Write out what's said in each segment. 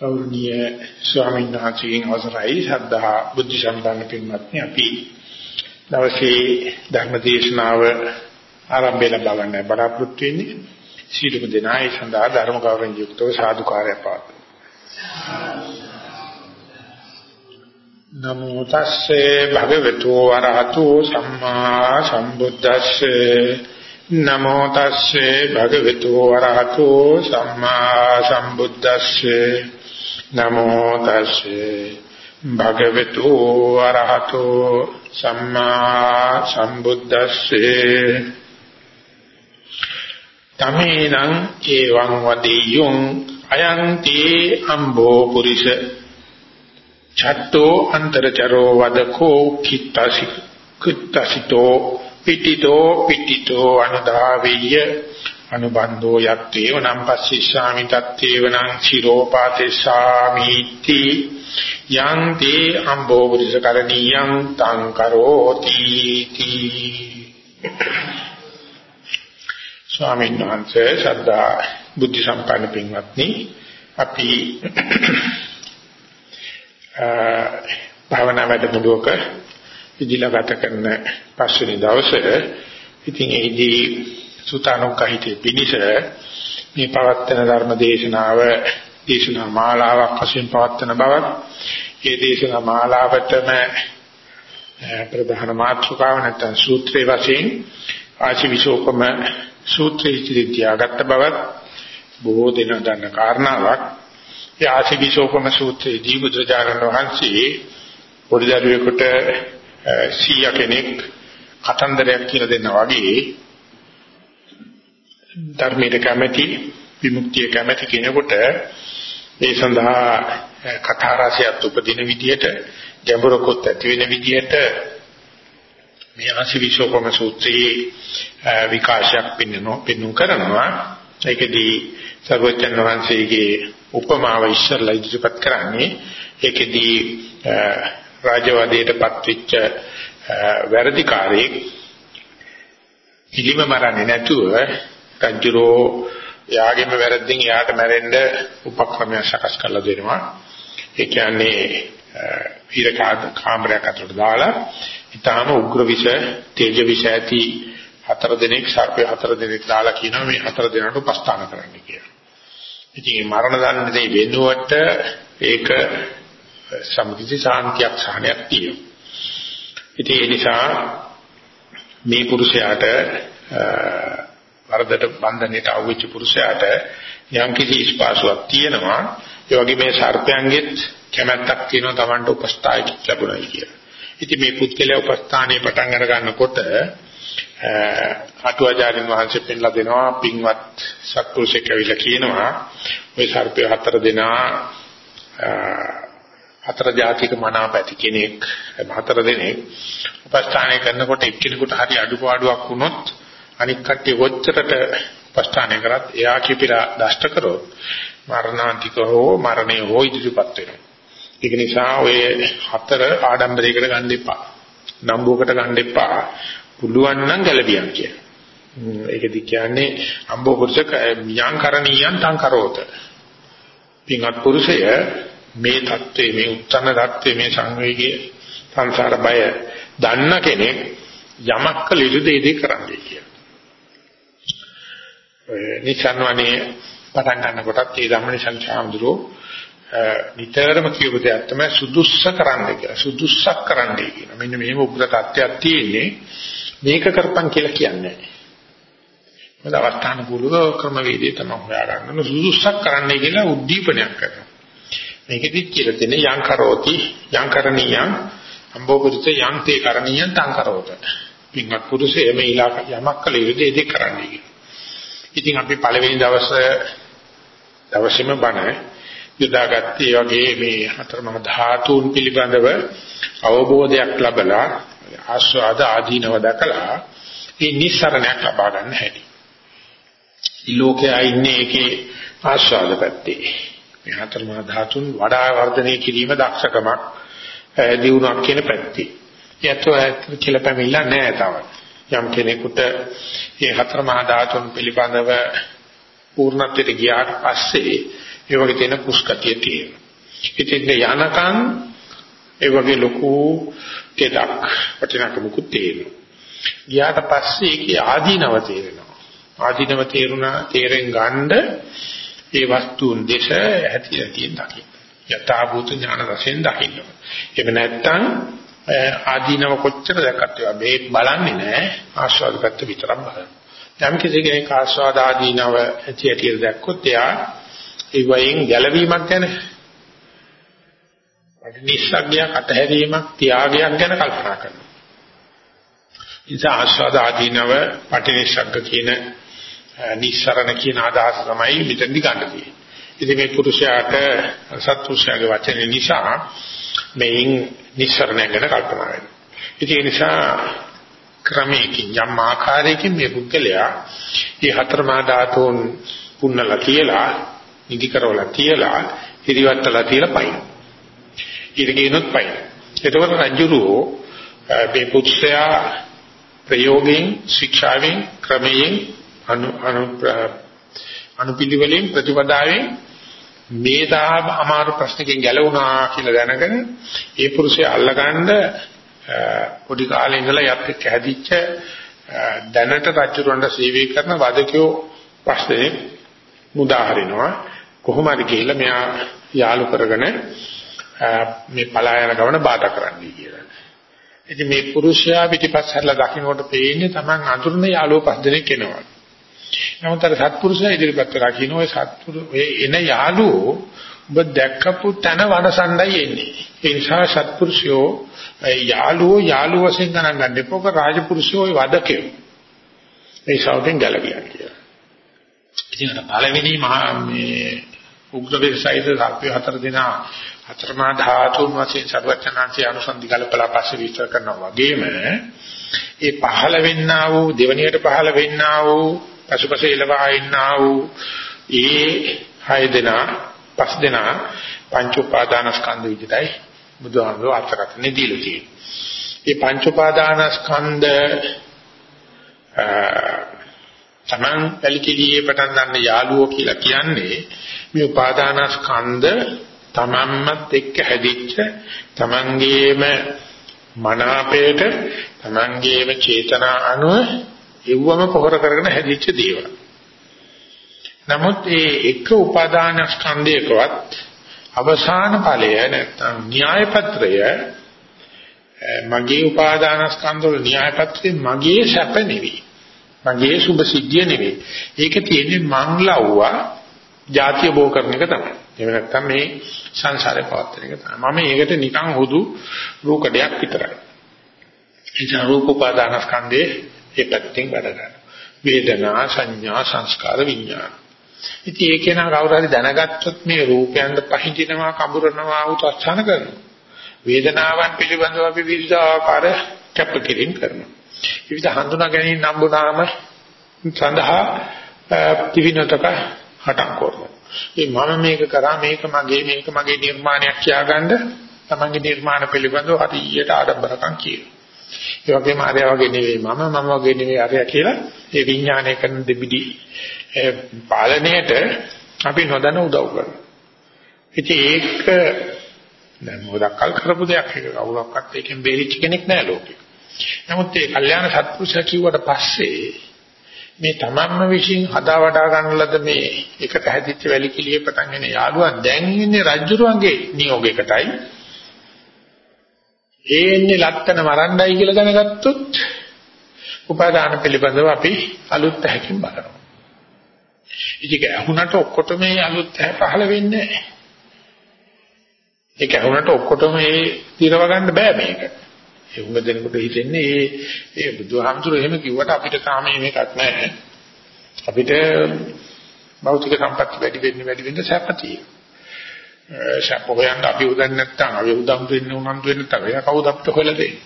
ගෞරවනීය ස්වාමීන් වහන්සේගෙන් අවසරයි. ශ්‍රද්ධා බුද්ධ සම්පන්න පින්වත්නි අපි දවසේ ධර්ම දේශනාව ආරම්භය ලබා ගන්න බලාපොරොත්තු වෙන්නේ සීලක දෙනායි සඳහා ධර්ම ගෞරවයෙන් යුක්තව සාදුකාරය පාත්තු නමෝ තස්සේ භගවතු වරහතු සම්මා සම්බුද්දස්සේ. නමෝ තස්සේ භගවතු වරහතු සම්මා සම්බුද්දස්සේ. නමෝ තස්සේ භගවතු අරහතෝ සම්මා සම්බුද්දස්සේ තමේනං ඒවං වදෙය්‍යං අයන්ති අම්බෝ පුරිස චත්තෝ අන්තරචරෝ වදකෝ කිත්තසි කිත්තසිතෝ පිටිතෝ පිටිතෝ අනුදාවිය අනුබන්ධෝ යත්තේව නම් පස්සිස්සාමි තත්තේව නම් චිරෝපාතේසාමි ති යං තේ අම්බෝ පුරිස කරණීයං තං කරෝති තී. ස්වාමීන් වහන්සේ ශ්‍රද්ධා බුද්ධ සම්පන්න පින්වත්නි අපි භාවනා වැඩමුළුවක ඉදිලා ගත කරන පස්වෙනි දවසේ ඉතින් එහිදී සුතානුකහිතේ පිනිස මේ පවත්තන ධර්ම දේශනාව දේශනා මාලාවක් වශයෙන් පවත්තන බවත් ඒ දේශනා මාලාවටම ප්‍රධාන මාතෘකාව නැත්නම් සූත්‍රයේ වශයෙන් ආශිවිශෝපම සූත්‍රය ඉදිරියට තියාගත්ත බවත් බොහෝ දෙනා දන්න කාරණාවක්. ඒ ආශිවිශෝපම සූත්‍රයේදී බුදුරජාණන් වහන්සේ පොඩි දරුවෙකුට සීයා කෙනෙක් කතන්දරයක් කියලා දෙන්නා වගේ ධර්මයට කැමැති විමුක්තිය කැමැති කෙනෙකුට ඒ සඳහා කතා රසයත් උපදින විදියට ගැඹුරකොත් ඇති වෙන විදියට මේ ආශිවිශෝපම සූත්‍රයේ විකාශයක් පින්නනෝ පින්නු කරනවා. ඒකදී සර්වචන් වහන්සේගේ උපමාව ඉස්සරලා ඉදිරිපත් කරන්නේ. ඒකදී රාජවාදයටපත් වෙච්ච වැරදිකාරයෙක් ඉලිම මරන්නේ නැතුව රජුරෝ යාගෙම වැරද්දෙන් එයාට මැරෙන්න උපක්‍රමයක් සකස් කරලා දෙනවා. ඒ කියන්නේ ඊර කාමරයක් අතරට දාලා ඊටාම උග්‍ර විෂ තේජ විෂ ඇති හතර දිනක් සර්පය හතර දිනක් දාලා කියනවා මේ හතර දිනකට උපස්ථාන කරන්න කියලා. ඉතින් මේ මරණ දඬුවම වෙනුවට ඒක සම්පූර්ණ සාන්තියක් සහනයක් තියෙනවා. ඉතින් ඒ නිසා මේ පුරුෂයාට වරදට බන්ධනයට අවුච්ච පුරුෂයාට යම් කිසි ස්පාසුවක් තියෙනවා ඒ වගේ මේ සර්පයන්ගෙත් කැමැත්තක් තියෙනවා Tamanට උපස්ථායක ලැබුණයි කියලා. ඉතින් මේ පුත්කලයා උපස්ථානයේ පටන් අර ගන්නකොට අටුවාචාරින් වහන්සේ පෙන්ලා දෙනවා පින්වත් සත්පුරුෂෙක් ඇවිල්ලා කියනවා ওই සර්පය හතර දෙනා හතර ජාතික මනාප ඇති කෙනෙක් හතර දෙනෙක් උපස්ථානය කරනකොට එක්කෙනෙකුට හරි අඩුපාඩුවක් වුණොත් අනික් කට්ටිය කොච්චරට පස්ථානය කරත් එයා කිපිලා දෂ්ට කරොත් මරණාන්තික හෝ මරණය හෝ ඉදිරිපත් වෙනවා. ඒක නිසා ඔය හතර ආඩම්බරයකට ගන්න එපා. නම්බුවකට ගන්න එපා. පුළුවන් නම් ගැළපියන් කියන. ඒකෙදි කියන්නේ අම්බෝ පුරුෂක මියංකරණීයන් තං කරෝත. පින්වත් පුරුෂය මේ தත්ත්වයේ මේ උත්තර தත්ත්වයේ මේ සංවේගයේ සංසාර බය දන්න කෙනෙක් යමක් කළ යුතු දෙයදී කරන්නේ කියලා. නිසන්වනේ පටන් ගන්නකොටත් ඒ ධම්මනිසං සාමුද්‍රෝ නිතරම කියපු දෙයක් තමයි සුදුස්ස කරන්න කියලා. සුදුස්සක් කරන්නයි කියන. මෙන්න මෙහෙම උග්‍ර තත්ත්වයක් තියෙන්නේ. මේක කරපන් කියලා කියන්නේ නැහැ. මොකද අවස්ථාන කුලව ක්‍රමවේදය තමයි හොයාගන්න. සුදුස්සක් කරන්නයි කියලා උද්දීපනයක් කරනවා. මේකෙදි කියලා තියෙන්නේ යං කරෝති යං කරණීයං අම්බෝපුරිත යං තේ කරණීයං තං කරෝත. පින්වත් පුරුෂය මේ ඉලාක යමක් කළ යුතු දෙයක් කරන්නයි කියලා. ඉතින් අපි පළවෙනි දවසේ දවසේම බණ යොදාගත්තේ වගේ මේ හතරමහ ධාතුන් පිළිබඳව අවබෝධයක් ලැබලා ආස්වාද ආදීනව දැකලා මේ නිස්සරණයක් ලබා ගන්න හැටි. ලෝකයේ ඉන්නේ ඒකේ ආස්වාද පැත්තේ. මේ හතරමහ ධාතුන් වඩා වර්ධනය කිරීම දක්ෂකමක් දියුණුවක් කියන පැත්තේ. යතෝ කියලා පැමිණලා නැහැ තාම. යම් කෙනෙකුට මේ හතර මහා ධාතුන් පිළිබඳව පූර්ණත්වයට ගියාට පස්සේ ඒ වගේ තියෙන කුස්කතිය තියෙනවා. ඉතින් යනකම් ඒ වගේ ලොකු දෙයක් වටිනාකමකුත් තියෙනවා. ගියාට පස්සේ ඒකේ ආදීනව තේරෙනවා. ආදීනව තේරුණා තේරෙන් ගන්න ඒ වස්තුන් දේශ ඇති ඇති දකින්න. යථාභූත ඥාන වශයෙන් දකින්න. එහෙම නැත්නම් ආදීනව කොච්චර දැක්කත් ඒවා මේ බලන්නේ නැහැ ආස්වාද පැත්ත විතරක් බලනවා. යම් කිසි කෙනෙක් ආස්වාද ආදීනව ඇති ඇති දැක්කොත් එයා ඒ වයින් ගැලවීමක් ගැන නිස්සග්ගයක් අතහැරීමක් ත්‍යාගයක් ගැන කල්පනා කරනවා. ඉතින් ආස්වාද ආදීනව පටිනිස්සග්ග කියන නිස්සරණ කියන අදහස තමයි මෙතෙන්දි ගන්න තියෙන්නේ. ඉතින් මේ පුරුෂයාට සත්පුරුෂයාගේ වචන නිසා මේන් නිස්සරණ ගැන කල්පනා වෙනවා. ඉතින් ඒ නිසා ක්‍රමයකින් යම් ආකාරයකින් මේ පුද්ගලයා මේ හතර මා ධාතුන් පුන්නලා තියලා නිදි කරවලා තියලා හිරිවත්තලා තියලා පයින්. ඉරගෙනොත් පයින්. එතකොට රජුරෝ මේ පුත්‍රයා ප්‍රයෝගයෙන් ශික්ෂාවෙන් ක්‍රමයෙන් අනු අනු අනුපිළිවෙලින් ප්‍රතිපදාවෙන් මේ තාම අමාරු ප්‍රශ්නකින් ගැලවුණා කියලා දැනගෙන ඒ පුරුෂයා අල්ලගන්න පොඩි කාලේ ඉඳලා යත් එක්ක හැදිච්ච දැනට රජුරවන්ට සේවය කරන වදකෝ පස්සේ මුදා හරිනවා කොහොම හරි ගිහිල්ලා මෙයා යාළු කරගෙන මේ පලා යන ගමන බාධා කරන්නයි කියලා. ඉතින් මේ පුරුෂයා පිටිපස්ස හැරලා දකින්නකොට පේන්නේ Taman අඳුරන යාළුවෝ පස් දෙනෙක් එනවා. නමුත් අර සත්පුරුෂයා ඉදිරිපත් කරලා කියන ඔය සත්පුරු ඔය එන යාළුවෝ ඔබ දැක්කපු තන වනසණ්ඩයි එන්නේ. ඒ නිසා සත්පුරුෂයෝ යාළුවෝ යාළුව වශයෙන් ගණන් ගන්න එපා. ඔක රාජපුරුෂයෝ ඔය වදකේ. ඒ ශෞකෙන් ගැලවියක් කියලා. ඉතින් අර පළවෙනි මහා මේ උග්‍ර වේසයිද සල්පේ හතර දෙනා හතරමා ධාතුන් වශයෙන් සර්වචනාංශය අනුසන්දි කල්පලා පස්සේ විස්තර කරනවා වගේම ඒ පහළ වෙන්නා වූ දෙවණියට පහළ වෙන්නා වූ පසුපස එළවා ඉන්නා වූ ඒ හය දෙනා පස් දෙනා පංච උපාදානස්කන්ධ විදිහටයි බුදුහාමුදුරුවෝ අර්ථකථනය දීලා තියෙන්නේ. මේ පංච උපාදානස්කන්ධ තමන් පැලිකිලියේ පටන් ගන්න යාළුවෝ කියලා කියන්නේ මේ උපාදානස්කන්ධ තමන්මත් එක්ක හැදිච්ච තමන්ගේම මනාපයට තමන්ගේම චේතනා අනුව එව්වම පොහොර කරගෙන හැදිච්ච දේවල්. නමුත් ඒ එක උපාදාන ස්කන්ධයකවත් අවසාන ඵලය නැත්නම් න්‍යාය පත්‍රය මගේ උපාදාන ස්කන්ධ වල න්‍යාය පත්‍රය මගේ සැප නෙවෙයි. මගේ සුභ සිද්ධිය නෙවෙයි. ඒක තියෙන්නේ මං ලව්වා ಜಾතිය බෝ කරන එක තමයි. එහෙම නැත්නම් මේ සංසාරේ පවත්වන එක තමයි. මම ඒකට නිකන් හුදු රූකඩයක් විතරයි. ඒ රූප උපාදාන ස්කන්ධේ ඒ පැත්තෙන් වැඩ ගන්නවා. වේදනා සංඥා සංස්කාර විඥාන. ඉතින් ඒක නා කවුරු හරි දැනගත්තොත් මේ රූපයන්ට පහින්දිනවා කඹරනවා උත්සාහන කරනවා. වේදනාවන් පිළිබඳව අපි විවිධාකාර කැපකිරීම කරනවා. විවිධ හඳුනා ගැනීම නම්බුනාම සඳහා ත්‍රිවිධතක හටක් කරනවා. ඒ මම මේක කරා මේක මගේ මේක මගේ නිර්මාණයක් කියාගන්න තමන්ගේ නිර්මාණ පිළිබඳව හරියට ආඩම්බරකම් කියනවා. ඒ වගේම අරයා වගේ නෙවෙයි මම මම වගේ නෙවෙයි අරයා කියලා ඒ විඥානය කරන දෙබිඩි පාලනයට අපි නොදැන උදව් කරනවා. ඉතින් ඒක දැන් මොකක්කල් කරපු දෙයක් ඒක කවුරක්වත් ඒකෙන් බේරිච්ච කෙනෙක් නෑ ලෝකේ. නමුත් ඒ කල්යාණ සත්පුරුෂයා කිව්වට පස්සේ මේ තමන්ම විශ්ින් හදා වඩා ගන්න ලද මේ එකට හැදිච්ච වැලි කිලියේ පටන් ගෙන යාළුවා දැන් ඉන්නේ රජුරුවන්ගේ නියෝගයකටයි ඒන්නේ ලත්තන මරණ්ඩයි කියලා දැනගත්තොත් උපාදාන පිළිබඳව අපි අලුත් හැකින් බලනවා. ඉතින් ඇහුණට ඔක්කොටම මේ අලුත් හැ පහළ වෙන්නේ නැහැ. ඒක ඇහුණට ඔක්කොටම මේ දිරව ගන්න බෑ මේක. ඒ උඟ දෙනකොට හිතෙන්නේ ඒ ඒ බුදුහාමුදුරුවෝ එහෙම කිව්වට අපිට තාම මේකක් නැහැ. අපිට භෞතික සම්පත් වැඩි වෙන්න වැඩි වෙන්න සැපතියි. සැප හොයන්න අපි උදන්නේ නැත්නම් අපි උදම් දෙන්න උනන්දු වෙන්න නැත්නම් එයා කවුද අපිට හොයලා දෙන්නේ?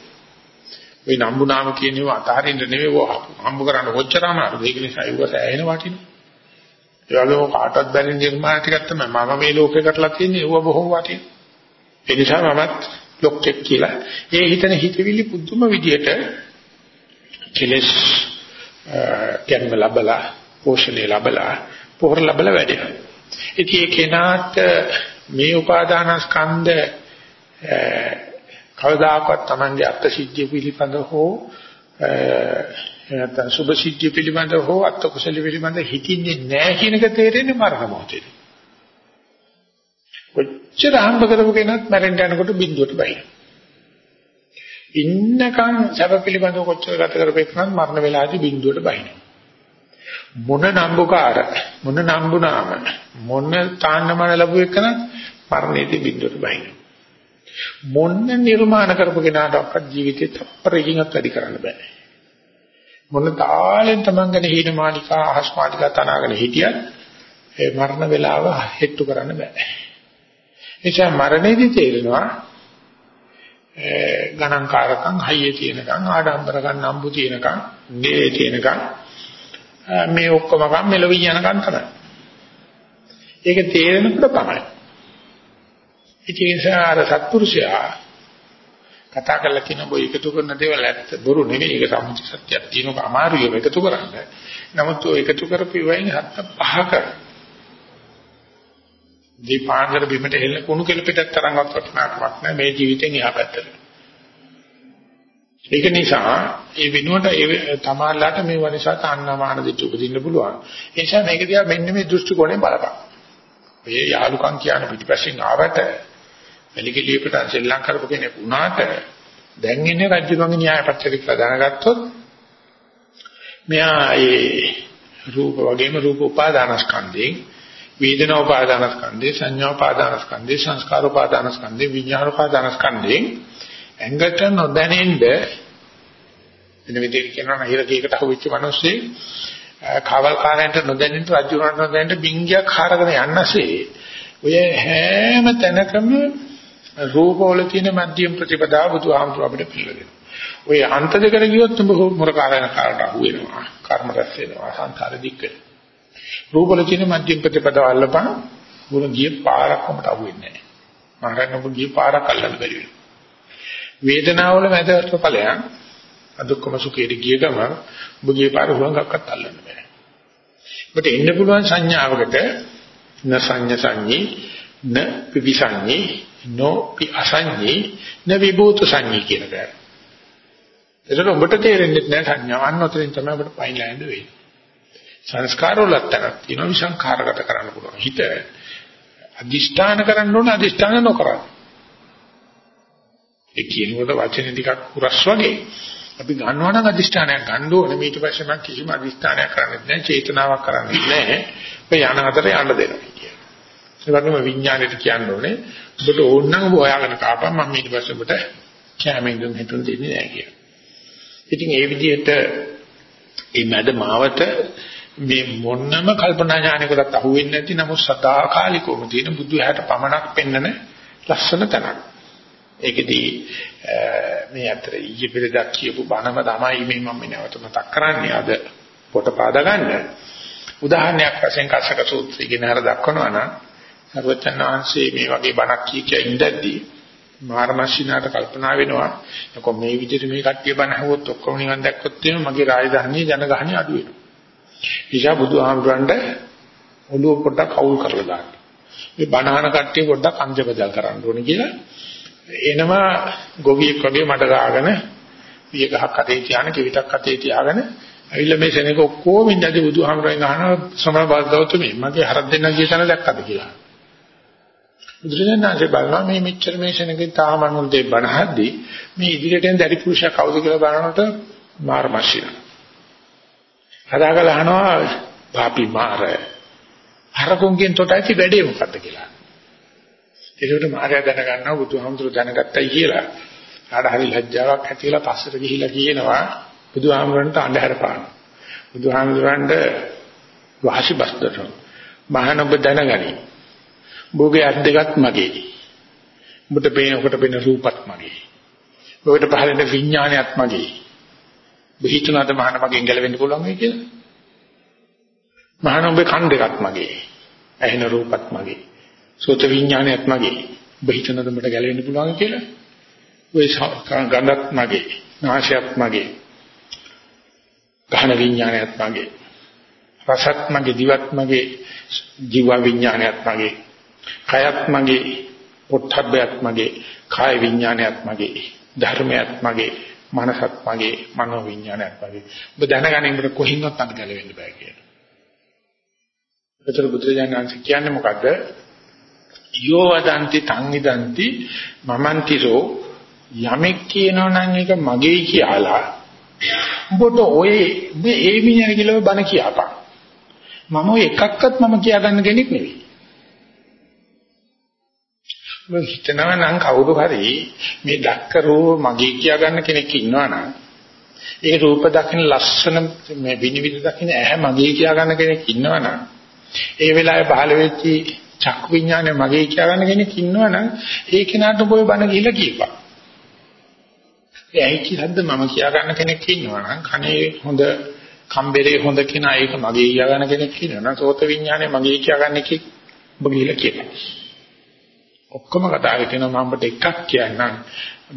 මේ නම්බු නාම කියනව අතහරින්න නෙවෙයි හම්බ කරන්න කොච්චර අමාරුද? ඒක නිසා ඒව සෑහෙන වටිනවා. ඒ වගේම කාටවත් බැරි නිර්මාණ ටිකක් තමයි මම මේ ලෝකෙකටලා තියෙන්නේ ඒව බොහොම වටිනවා. ඒ නිසා මමත් ලොක්ෙක් කියලා. ඒ හිතන හිතවිලි පුදුම විදියට කෙලස් කර්ම ලැබලා පෝෂණය ලැබලා පොහොර ලැබලා වැඩෙනවා. ඉතින් ඒ කෙනාට මේ උපාදානස්කන්ධ කවදාකවත් Tamange අත්‍ය සිද්ධිය පිළිබඳ හෝ නැත්නම් සුභ සිද්ධිය පිළිබඳ හෝ අත්‍ය කුසල පිළිබඳ හිතින්නේ නැහැ කියන එක තේරෙන්නේ මරණ මොහොතේ. කොච්චර හම්බ කරපු කෙනත් මැරෙන්න යනකොට බිඳුවට බයි. ඉන්නකන් සැප පිළිබඳව කොච්චර ගත කරපෙන්නත් මරණ වෙලාවේදී බිඳුවට බයිනවා. මොන නම්බුකාර මොන නම්බුනාම මොන තාන්නමන ලැබුව එකන මරණයේදී බිඳුවට බයිනවා. මොන නිර්මාණ කරපු කෙනාටවත් ජීවිතේ තප්පරකින්වත් වැඩි කරන්න බෑ. මොන තාලෙන් Taman ගැන හීන මාලිකා අහස් මාලිකා තනාගෙන හිටියත් ඒ මරණ වේලාව හෙට්ටු කරන්න බෑ. එනිසා මරණයේදී තේරෙනවා ගණන්කාරකම් හයියේ තියෙනකම් ආඩම්බරකම් නම්බු තියෙනකම් නේ තියෙනකම් මේ ඔක්කොම කම් මෙලොවි යනකම් තමයි. ඒක තේරෙනකොට තමයි. ඉතින් ඒ නිසා අර සත්පුරුෂයා කතා කරලා කියන බෝ එකතු කරන දේවල් ඇත්ත බොරු නෙවෙයි ඒක සම්මුති සත්‍යයක් තියෙනක අමාරුයි එකතු කරන්න. නමුත් ඔය එකතු කරපු වයින් හත් පහක දීපාංගර බිමට හෙල්ල කුණු කෙලපිටක් තරම්වත් වටිනාකමක් නැහැ මේ ජීවිතෙන් එහා පැත්තට. ඒක නිසා ඒ වෙනුවට ඒ තමාලාට මේ වනිසා තණ්හාමාන දෙට උපදින්න පුළුවන්. ඒ නිසා මේක දිහා මෙන්න මේ දෘෂ්ටි කෝණයෙන් බලපන්. මේ යාලුකම් කියන පිටිපස්සෙන් ආවට මෙලිකලියකට ශ්‍රී ලංකාවට කෙනෙක් වුණාට දැන් ඉන්නේ රජුගන්ගේ න්‍යාය පත්‍රය කියලා දැනගත්තොත් මෙයා ඒ රූප වගේම රූප උපාදානස්කන්ධයෙන් වේදනා උපාදානස්කන්ධේ සංඥා උපාදානස්කන්ධේ සංස්කාර උපාදානස්කන්ධේ විඥාන උපාදානස්කන්ධේ ඇඟට නොදැනෙන්න එන විදිහට කියනවා නම් හිරකයකට අහුවෙච්ච මිනිස්සේ කවල් කාරයන්ට නොදැනෙන්න රජුරන්ට නොදැනෙන්න බින්ගයක් හරගෙන යන්නසේ ඔය හැම තැනකම රූපවල තියෙන මධ්‍යම ප්‍රතිපදාව බුදුහාමුදුර අපිට පිළිගන්නවා. ඔය අන්ත දෙකට ගියොත් උඹ මුරකාරයන් කාරට අහු වෙනවා. කර්ම රැස් වෙනවා. සංකාර දික් වෙනවා. රූපවල තියෙන මධ්‍යම ප්‍රතිපදාව අල්ලපන් උඹ ගිය පාරක් අපට අහු වෙන්නේ නැහැ. මහරණ ඔබ ගිය පාරක් අල්ලන්න බැරි වෙනවා. වේදනාවල මැදට ඵලයන් අදුක්කම සුඛයට ගිය ගම ඔබ ගිය පාර හුඟක්වත් අල්ලන්න බෑ. ඔබට එන්න පුළුවන් සංඥාවකට න සංඥ සංඤී න පිවිසංඤී නෝ පි අසංඤී න විභූත සංඤී කියලා බෑ. ඒකට ඔබට තේරෙන්නේ නැහැ සංඥාව අන්නතරින් තමයි ඔබට පයින් ලෑඳ වෙන්නේ. සංස්කාර වලත් තරක් තියෙනවා විසංඛාරගත කරන්න පුළුවන්. හිත අදිෂ්ඨාන කරන්න ඕන අදිෂ්ඨාන නොකරන. ඒ කියනකොට වචන ටිකක් හුරස් වගේ. අපි ගන්නවා නම් අදිෂ්ඨානයක් ගන්න ඕනේ. ඊට පස්සේ මම කිසිම අදිෂ්ඨානයක් කරන්නේ නැහැ. චේතනාවක් කරන්නේ නැහැ. ඔය යන අතර යන්න දෙනවා කියන. ඒ වගේම විඥාණයට කියන්න ඕනේ. ඔබට ඕන නම් ඔබ හොයාගෙන කාපම් මම ඊට පස්සේ ඔබට කැමෙන් දුන් හිතුන් දෙන්නේ නැහැ කියන. ඉතින් ඒ විදිහට මේ මැද මාවත මේ මොන්නම කල්පනා ඥානයකටත් අහුවෙන්නේ නැති නමුත් සදාකාලිකවම තියෙන බුදුහැට පමණක් පෙන්නන ලස්සන තැනක්. ඒකෙදී මේ අතර ඊයේ පෙරදා කියපු බණම තමයි මේ මම නැවත මතක් කරන්නේ අද පොත පාදා ගන්න. උදාහරණයක් වශයෙන් කස්සක සූත්‍රය ගැන හර දක්වනවා නම් සර්වචන් වහන්සේ මේ වගේ බණක් කිය කිය ඉඳද්දී මාර්මශිනාට කල්පනා වෙනවා කොහොම මේ විදිහට මේ කට්ටිය බණ අහුවොත් ඔක්කොම නිවන් දැක්කොත් එහෙම මගේ රාජධානියේ ජනගහණය අඩු වෙනවා. නිසා බුදුහාමුදුරන්ට ඔළුව පොඩ්ඩක් අවුල් කරලා දාන්න. මේ බණහන කට්ටිය පොඩ්ඩක් අංජබදල් කරන්න ඕනේ කියලා එනවා ගොවියෙක් වගේ මඩ ගාගෙන පිය ගහක් අතේ තියාගෙන කිවිතක් අතේ තියාගෙන ඇවිල්ලා මේ සෙනෙක ඔක්කොම ඉඳදී බුදුහාමුදුරන් අහනවා සමන බාධාවතුමේ මගේ හරක් දෙන්න ගිය තැන දැක්කද කියලා. බුදුරජාණන්සේ බලනවා මේ මෙච්චර මේ සෙනෙකේ තාමනුල් දෙයි බණහද්දී මේ ඉදිරියට එන දැරි පුරුෂයා කවුද කියලා බලනකොට මාර්මශිනා. හදාගලා අහනවා පාපි මාර හරකුන්ගෙන් තොට ඇති වැඩේ මොකද්ද කියලා. ඒකට මාර්යා දැනගන්නවා බුදුහාමුදුරු දැනගත්තයි කියලා. ආඩ හරි ලැජ්ජාවක් ඇතිලා පස්සට ගිහිලා කියනවා බුදුහාමුදුරන්ට අඳුර පාන. බුදුහාමුදුරන්ට වාසි බස්දට මහාන ඔබ දැනගනි. භෝගේ අත් දෙකත් මගේ. ඔබට පේනකොට පේන රූපත් මගේ. ඔබට පහළෙන විඥානයත් මගේ. බහිතුනද මහාන මගෙන් ගැලවෙන්න පුළුවන් වෙයි කියලා. මහාන ඔබේ කන් දෙකක් මගේ. ඇහෙන රූපත් මගේ. සෝත විඥානයත් මගේ. බහිතුනද මට ගැලවෙන්න පුළුවන් කියලා. ඔය ගඳත් මගේ. නාශයත් මගේ. ගහන විඥානයත් මගේ. රසත් මගේ දිවත් මගේ ජීව විඥානයත් මගේ කයත් මගේ පොට්ටබ්බයත් මගේ කාය විඥානයත් මගේ ධර්මයත් මගේ මනසත් මගේ මනෝ විඥානයත් මගේ ඔබ දැනගන්න උඹට කොහින්වත් අඳ ගැලවෙන්න බෑ කියලා. ඒතර බුදුරජාණන් කියන්නේ මොකද්ද? යෝ වදන්ති තං ඉදන්ති මමන්තිරෝ යමෙක් කියනවා නම් ඒක මගේ කියලා. උඹට ඔය මේ ඒ මිනිහා කියලා බන කියපන්. මම ඔය එකක්වත් මම කියාගන්න කෙනෙක් නෙවෙයි. ඔබ හිතනවා නම් කවුරු හරි මේ දැක්ක රූප මගේ කියාගන්න කෙනෙක් ඉන්නවනම් ඒ රූප දකින්න ලස්සන මේ විනිවිද දකින්න ඇහැ මගේ කියාගන්න කෙනෙක් ඉන්නවනම් ඒ වෙලාවේ පහළ වෙච්චි චක්කු විඥානය මගේ කියාගන්න කෙනෙක් ඉන්නවනම් ඒ කෙනාට ඔබ බන ගිහිල්ලා කියපන්. ඒ ඇහිච්ච ශබ්ද මම කියාගන්න කෙනෙක් ඉන්නවනම් කනේ හොඳ කම්බරේ හොඳ කෙනා ඒක මගේ කියාගන්න කෙනෙක් ඉන්නවනම් සෝත විඥානය මගේ කියාගන්න කෙනෙක් ඔබ ගිහිල්ලා කියපන්. ඔක්කොම කතා කරනවා මම ඔබට එකක් කියන්නම්.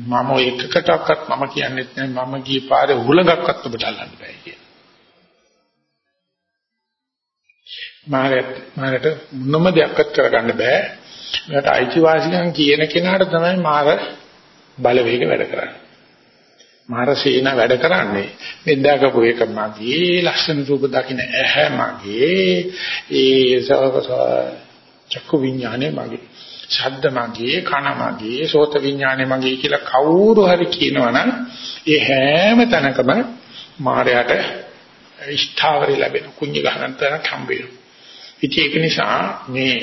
මම ඔය එකකටවත් මම කියන්නෙත් නෑ. මම ගිය පාරේ උලඟක්වත් ඔබට අල්ලන්න බෑ කියලා. මාරට මාරට මොනම දෙයක්වත් කරගන්න බෑ. මට අයිතිවාසිකම් කියන කෙනාට තමයි මාර බලවේග වැඩ කරන්නේ. මාර සේන වැඩ කරන්නේ මේ දැකපු එක මගේ ලක්ෂණ රූප දකින්න ඇහැ මගේ ඒ සවස චක්කු විඥානේ මගේ ශබ්ද මගේ කන මගේ සෝත විඥානේ මගේ කියලා කවුරු හරි කියනවනම් ඒ හැම තැනකම මායයට ඉෂ්ඨාවරි ලැබෙන කුඤ්ඤ ගහන තැනක් හම්බ වෙනවා. ඉතින් ඒක නිසා මේ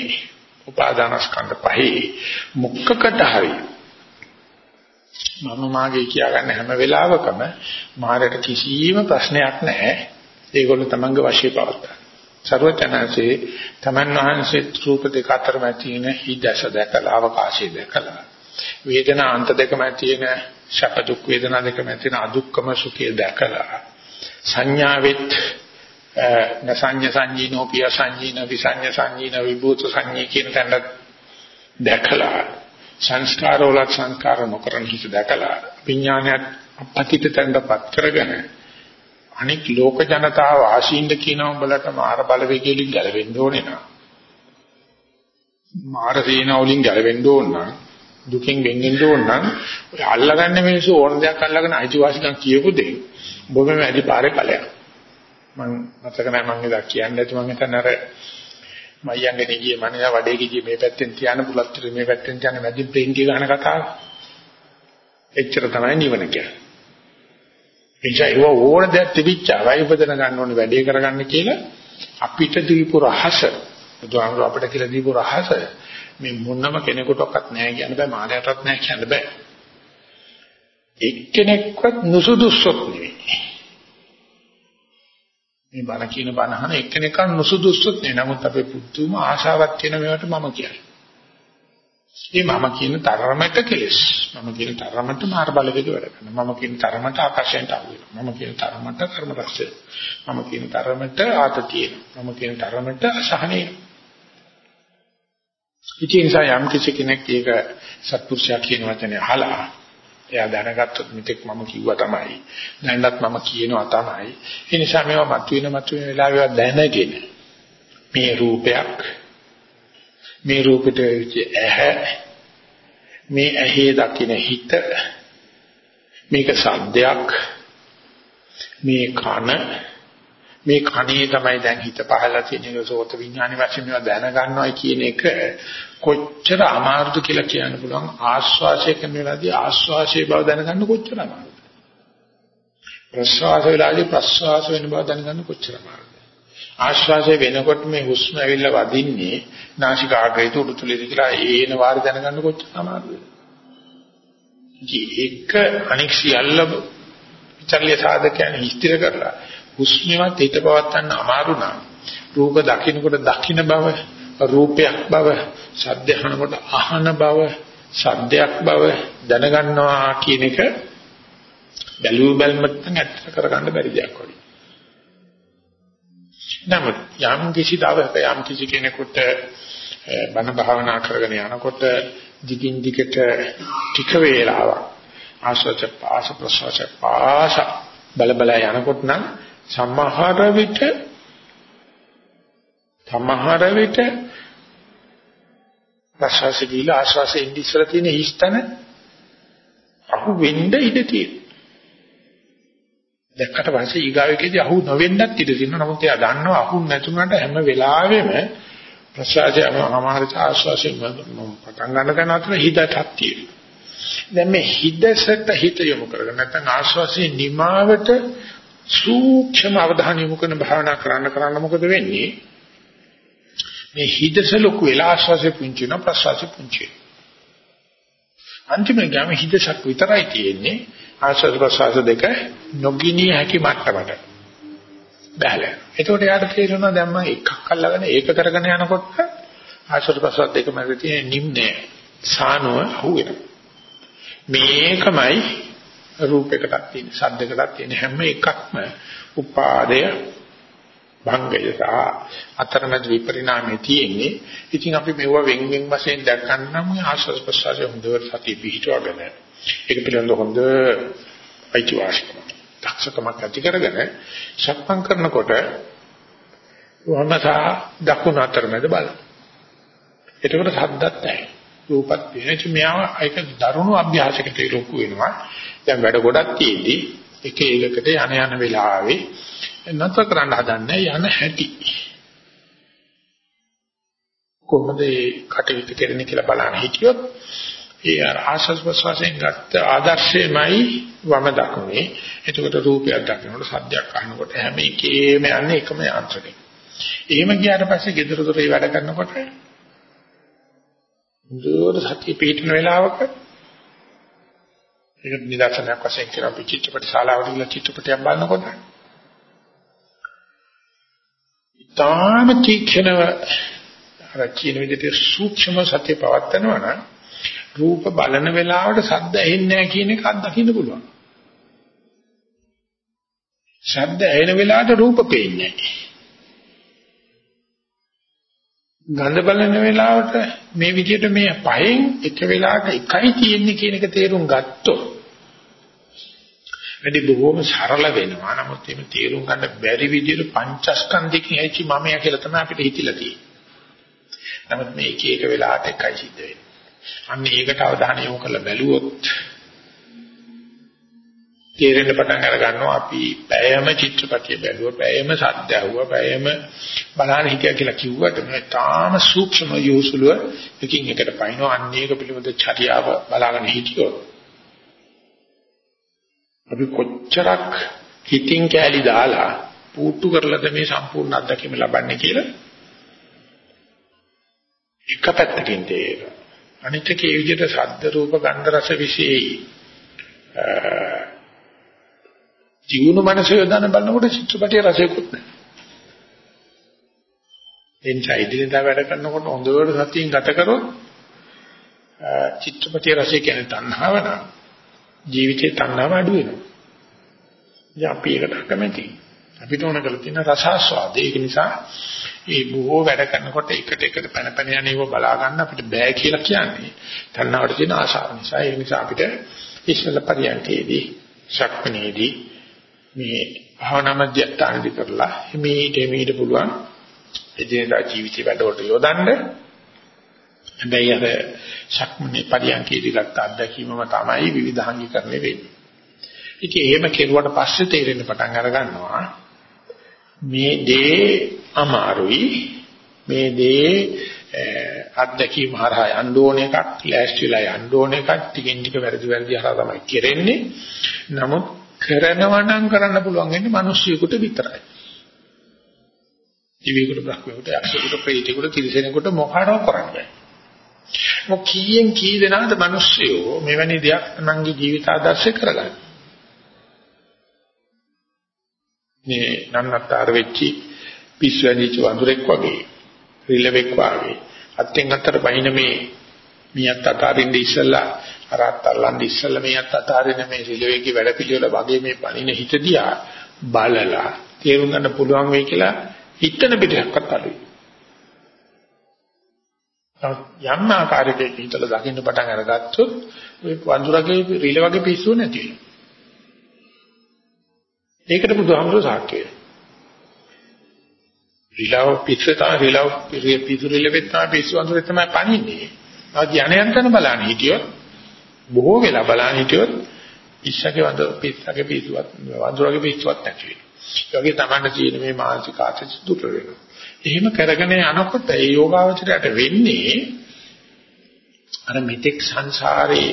උපාදානස්කන්ධ පහේ මුක්කකට හරි මම මාගේ කියාගන්න හැම වෙලාවකම මාරයට කිසිම ප්‍රශ්නයක් නැහැ. ඒගොල්ලෝ තමන්ගේ වශයේ පවත්තා. සර්වචනanse තමන් වහන්සේ රූප දෙක අතර මැතින හිදස දැකලා අවකාශය දැකලා වේදනා අන්ත දෙක මැතින සැප දුක් වේදනා දෙක මැතින අදුක්කම සුඛය දැකලා සංඥාවෙත් නසඤ්ඤ සංජීනෝ පිය සංජීන විසඤ්ඤ සංජීන විභූත සංජී කියන තැන දැකලා සංස්කාර වල සංස්කාර නොකරන හිත දැකලා විඥානයත් අපතිත තැනටපත් කරගෙන අනික් ලෝක ජනතාව ආශීන්ද කියනවා උඹලට මාර බලවේගයෙන් ගැලවෙන්න ඕනේ නා. මාර සීනාවලින් ගැලවෙන්න ඕන නම් දුකින් වෙන්නෙන්න ඕන නම් ඔය අල්ලගන්න මිනිස්සු ඕන දෙයක් අල්ලගෙන අයිතිවාසිකම් කියපු දෙයි. ඔබ මේ වැඩි පාරේ ඵලයක්. මම මතක නැහැ මම එදා කියන්නේ නැති මම හිතන්නේ අර මයංගනේ ගියේ මනියා වඩේ ගියේ මේ පැත්තෙන් තියන බුලත් මේ පැත්තෙන් තියන මැදින් පෙන්ටි ගන්න කතාව. එච්චර තමයි නිවන කියන්නේ. එනිසා ඒව ඕන දෙයක් තිබිච්චා. වයිපදන ගන්න ඕනේ වැඩේ කරගන්න කියලා. අපිට දීපු රහස. බුදුහාමුදුර අපිට කියලා දීපු රහස. මේ මොනම කෙනෙකුටවත් නැහැ කියන්න බෑ. මානයටවත් නැහැ කියන්න බෑ. එක්කෙනෙක්වත් නුසුදුස්සොත් නෙවෙයි. මේ බණ කියන බණ අහන එක්කෙනෙක්වත් නුසුදුස්සොත් නෙවෙයි නමුත් අපේ පුදුම ආශාවක් තියෙන මේවට මම කියන්නේ ඒ මම කියන තරමට කෙලස්. මම කියන තරමට මාර බලවේග වැඩ කරනවා. මම කියන තරමට ආකාශයට අහු වෙනවා. මම කියන තරමට කර්ම රැස්ය. මම කියන තරමට ආතතිය. මම කියන තරමට අසහනය. ඉතින් යම් කිසි කෙනෙක් ඒක සත්පුරුෂයා කියන වචනේ අහලා එයා දැනගත්තොත් මෙතෙක් මම කිව්වා තමයි. දැන්නත් මම කියනවා තමයි. ඒ නිසා මේවා මතුවෙන මතුවෙන වෙලාවෙ දැනගෙන මේ රූපයක් මේ රූපෙට ඇහැ මේ ඇහි දකින්න හිත මේක සද්දයක් මේ කන මේ කණේ තමයි දැන් හිත පහළලා තියෙන සෝත විඥානි වශයෙන් මේවා දැනගන්නවා කියන එක කොච්චර අමාරුද කියලා කියන්න පුළුවන්. ආස්වාසය කරන වෙලාවදී ආස්වාසයේ බව දැනගන්න කොච්චර අමාරුද? ප්‍රස්වාස වෙලාවදී ප්‍රස්වාස වෙන බව දැනගන්න කොච්චර අමාරුද? ආශ්වාසය වෙනකොට මේ හුස්ම ඇවිල්ලා වදින්නේ නාසිකාග්‍රේට උඩුතුලේද කියලා ඒන වාර දැනගන්න කොච්චර අමාරුද? ඒක අනික් සියල්ල විචල්්‍ය සාධකයන් හිස්තිර කරලා හුස්මවත් හිත පවත්තන්න අමාරු නම් රූප දකින්නකොට දකින්න බව රූපයක් බව සද්ද අහනකොට අහන බව සද්දයක් බව දැනගන්නවා කියන එක බැලුව බැලමත් ඇත්තට කරගන්න බැරි දෙයක් වගේ. නමුත් යම් කිසි දවසක යම් කිසි කෙනෙකුට බණ භාවනා කරගෙන යනකොට දිගින් දිගට ටික වේලාවක් ආශ්‍රච පාස ප්‍රසවාස පාස බල බල යනකොට නම් සම්මහාර විට සමහර විට ප්‍රසවාසය දීලා ආශ්වාසය ඉඳිස්සර තියෙන හිස්තන අහු වෙන්න ඉඩ තියෙනවා. දැක්කට පස්සේ ඊගාවෙකදී අහු නොවෙන්නත් ඉඩ තියෙනවා. නමුත් එයා දන්නවා අහු නැතුණාට හැම වෙලාවෙම ප්‍රසවාසය අමාරුට ආශ්වාසයෙන් පටන් ගන්න ගන්න අතර හිතටක් තියෙනවා. දැන් මේ හිදසට හිත යොමු කරගෙන නැත්නම් ආශ්වාසයේ නිමාවට සූක්ෂම අවධානය යොමු කරන භාවනා කරන්න කරන්න මොකද වෙන්නේ? මේ හිදස ලොකු වෙලා ආශ්වාසය පුංචි වෙනවා ප්‍රශ්වාසය පුංචි වෙනවා. අන්තිමට ගාම හිදසක් විතරයි තියෙන්නේ ආශ්වාස ප්‍රශ්වාස දෙක නොගිනී හැකි මට්ටමට. බැලලා. එතකොට යාට තේරෙනවා දැන් මම එකක් අල්ලගෙන ඒක කරගෙන යනකොට ආශ්වාස ප්‍රශ්වාස දෙක මැද තියෙන නිම්නය සානුව අහුවෙනවා. මේකමයි රූපයකටත් තියෙන ශබ්දයකටත් තියෙන හැම එකක්ම උපාදය භංගය සහ අතරමැද විපරිණාමයේ තියෙන්නේ. ඉතින් අපි මෙව වෙන් වෙන් වශයෙන් දැක් ගන්නම් ආශ්වාස ප්‍රශ්වාසය හොඳට සතිය පිහිටවගෙන ඒක පිළිබඳ හොඳ අයිතිවාසිකම දක්ෂකමක් ඇති කරගෙන සක්මන් කරනකොට වමස දකුණු අතරමැද බලන්න. එතකොට සද්දත් නැහැ. රූපත් වෙනච මෙයාව ඒක දරුණු අභ්‍යාසයකට ලොකු වෙනවා. දැන් වැඩ ගොඩක් තියෙද්දි එක එකකට යන යන වෙලාවේ නැතර කරන්න හදන්නේ යන හැටි. කොහොමද ඒ කටයුතු කරන්නේ කියලා බලන්න හිටියොත් ඒ ආශස් ප්‍රසවාසයෙන් ගත්ත ආදර්ශයමයි වම දකුණේ. එතකොට රූපයක් දකිනකොට සද්දයක් අහනකොට හැම එකේම යන්නේ එකම යාන්ත්‍රණය. එහෙම ගියාට පස්සේ gedara dore වැඩ කරනකොට දුර සතිය පිටින වෙලාවක ඒක නිදර්ශනයක් වශයෙන් කියන අපි චිත්‍රපට ශාලාවට ගිහලා චිත්‍රපටයක් බලනකොට ඊටාම තීක්ෂණව අර කියන විදිහට සූක්ෂම සත්‍ය පවත්නවා නම් රූප බලන වෙලාවට ශබ්ද ඇහෙන්නේ නැහැ කියන එක අත්දකින්න පුළුවන්. ශබ්ද ඇහෙන වෙලාවට රූප පේන්නේ නැහැ. ගඳ බලන වෙලාවට මේ විදිහට මේ පහෙන් එක වෙලාවක එකයි තියෙන්නේ කියන එක තේරුම් ගත්තොත් වැඩි බොහෝම සරල වෙනවා. නමුත් මේ තේරුම් ගන්න බැරි විදිහට පංචස්කන්ධකින් ඇච්චි මමයා කියලා තමයි අපිට හිතිලා තියෙන්නේ. නමුත් මේ එක එක වෙලාවට එකයි සිද්ධ වෙන්නේ. අන්න ඒකට අවධානය යොමු කරලා බැලුවොත් තේරෙන්න පටන් අර ගන්නවා අපි පැයම චිත්‍රපටිය බැලුවා පැයම සද්ද ඇහුවා පැයම බලන්න හිටියා කියලා කිව්වට මේ තාම සූක්ෂම යොසුලුව එකින් එකට පයින්නවා. අන්න ඒක පිළිබඳ චර්යාව බලාගෙන හිටියොත්. අපි කොච්චරක් හිතින් කෑලි දාලා පුට්ටු කරලාද මේ සම්පූර්ණ අත්දැකීම ලබන්නේ කියලා? එක පැත්තකින් තේරෙනවා. අනිත් එකේ විදිහට ශබ්ද රූප ගන්ධ රස විශේෂයි. ජීවුන මනස යොදන බලනකොට චිත්‍රපටයේ රසයකුත් නැහැ. එනිසා ඉදිරියට වැඩ කරනකොට හොඳට සතියෙන් ගත කරොත් චිත්‍රපටයේ රසය කියන්නේ තණ්හාව නම් ජීවිතේ තණ්හාව අඩු වෙනවා. ඉතින් අපි ඒකට කැමතියි. අපිට ඕන කරලා තියෙන රසාස්වාද. ඒක නිසා ඒ බොහෝ වැඩ කරනකොට එකට එකට පැන පැන යන්නේව බලා ගන්න අපිට බෑ කියලා කියන්නේ. තණ්හාවට තියෙන ආශාව නිසා. ඒ නිසා අපිට ඉස්සල පරියන්කේදී ශක්මනේදී මේ භාවනා මධ්‍යස්ථානදී කරලා මේට මේට පුළුවන් එදිනදා ජීවිතේ වැඩවලට යොදන්න. හැබැයි අර ශක්මනේ පරියන්කේදී ගත්ත අත්දැකීමම තමයි විවිධාංගීකරණය වෙන්නේ. ඉතින් එහෙම කෙරුවට පස්සේ තේරෙන්න පටන් අර ගන්නවා මේ දේ අමාරුයි මේ දේ අත්දැකීම හරහා යන්න ඕන එකක් ලෑස්තිලා යන්න ඕන එකක් ටිකෙන් ටික වැරදි වැරදි හරහා තමයි කෙරෙන්නේ නමුත් කරනවා නම් කරන්න පුළුවන් වෙන්නේ මිනිස්සුයෙකුට විතරයි. ජීවිකුට බ්‍රහ්මයෙකුට යක්ෂයෙකුට ප්‍රේතයෙකුට තිරිසනෙකුට මොකටද කරන්නේ මොක කීයෙන් කී දෙනාද මිනිස්සුયો මෙවැනි දෙයක් තමන්ගේ ජීවිත ආදර්ශ කරගන්නේ? මේ නන්නත්තර වෙච්චි පිස්සු ඇදිච්ච වඳුරෙක් වගේ රිලෙවෙක් වගේ අත්ෙන් අතට බහින මේ මියත් අතාරින්න ඉස්සලා අර අතල්ලන් ඉස්සලා මියත් අතාරින මේ රිලෙවෙක්ගේ වැඩ පිළිවෙල වගේ මේ බණින හිත දිහා බලලා තේරුම් ගන්න පුළුවන් වෙයි කියලා හිතන පිටයක්වත් අඩුයි. යම් ආකාරයකින් හිතලා දකින්න පටන් අරගත්තොත් ඔය වඳුරගේ රිල වගේ පිස්සු නැති වෙනවා. ඒකට බුදුහාමුදුරුවෝ සාක්ෂි වෙනවා. රිලව පිස්සතා රිලව පිසු රිලෙත් තමයි පිස්සු අඳුරේ තමයි පණින්නේ. ආ ධානය යන්තන බලන්නේ හිටියොත් බොහෝ වෙලා බලන්නේ හිටියොත් ඉස්සගේ වඳ පිස්සගේ පිස්සුවත් වඳුරගේ පිස්සුවත් නැති වෙනවා. ඒ වගේ තමයි තියෙන මේ මානසික ආතති දුර වෙනවා. එහෙම කරගෙන යනකොට ඒ යෝගාවචරයට වෙන්නේ අර මෙතෙක් සංසාරේ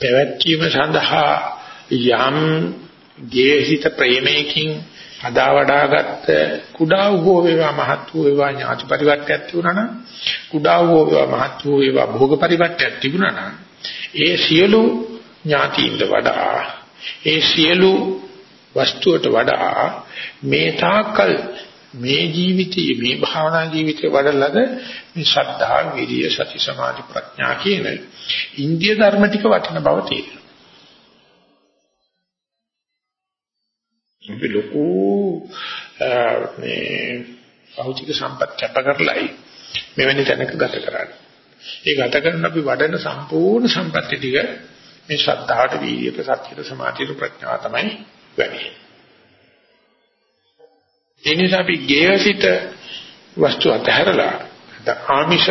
පැවැත්වීම සඳහා යම් ගේහිත ප්‍රේමයකින් අදා වඩාගත් කුඩා වූ වේවා මහත් වූ වේවා ඥාති පරිවර්තයක් තිබුණා නම් කුඩා වූ වේවා මහත් වූ වේවා භෝග පරිවර්තයක් තිබුණා නම් ඒ සියලු ඥාතියින්ද වඩා ඒ සියලු වස්තුවට වඩා මේ තාකල් මේ ජීවිතයේ මේ භාවනා ජීවිතේ වඩලද මේ ශ්‍රද්ධා, විරිය, සති, සමාධි, ප්‍රඥා කියන ඉන්දිය ධර්ම ටික වටින බව තේරෙනවා. අපි ලොකු මේ භෞතික සම්පත් කැප කරලායි මෙවැනි තැනක ගත කරන්නේ. ඒ ගත කරන අපි වඩන සම්පූර්ණ සම්පත්‍ය ටික මේ ශ්‍රද්ධාවට, වීර්යයට, සතියට, සමාධියට, ප්‍රඥාව තමයි වැඩි. ඒ නිසා අපි ගේයසිත වස්තු අතහැරලා දැන් ආමිෂ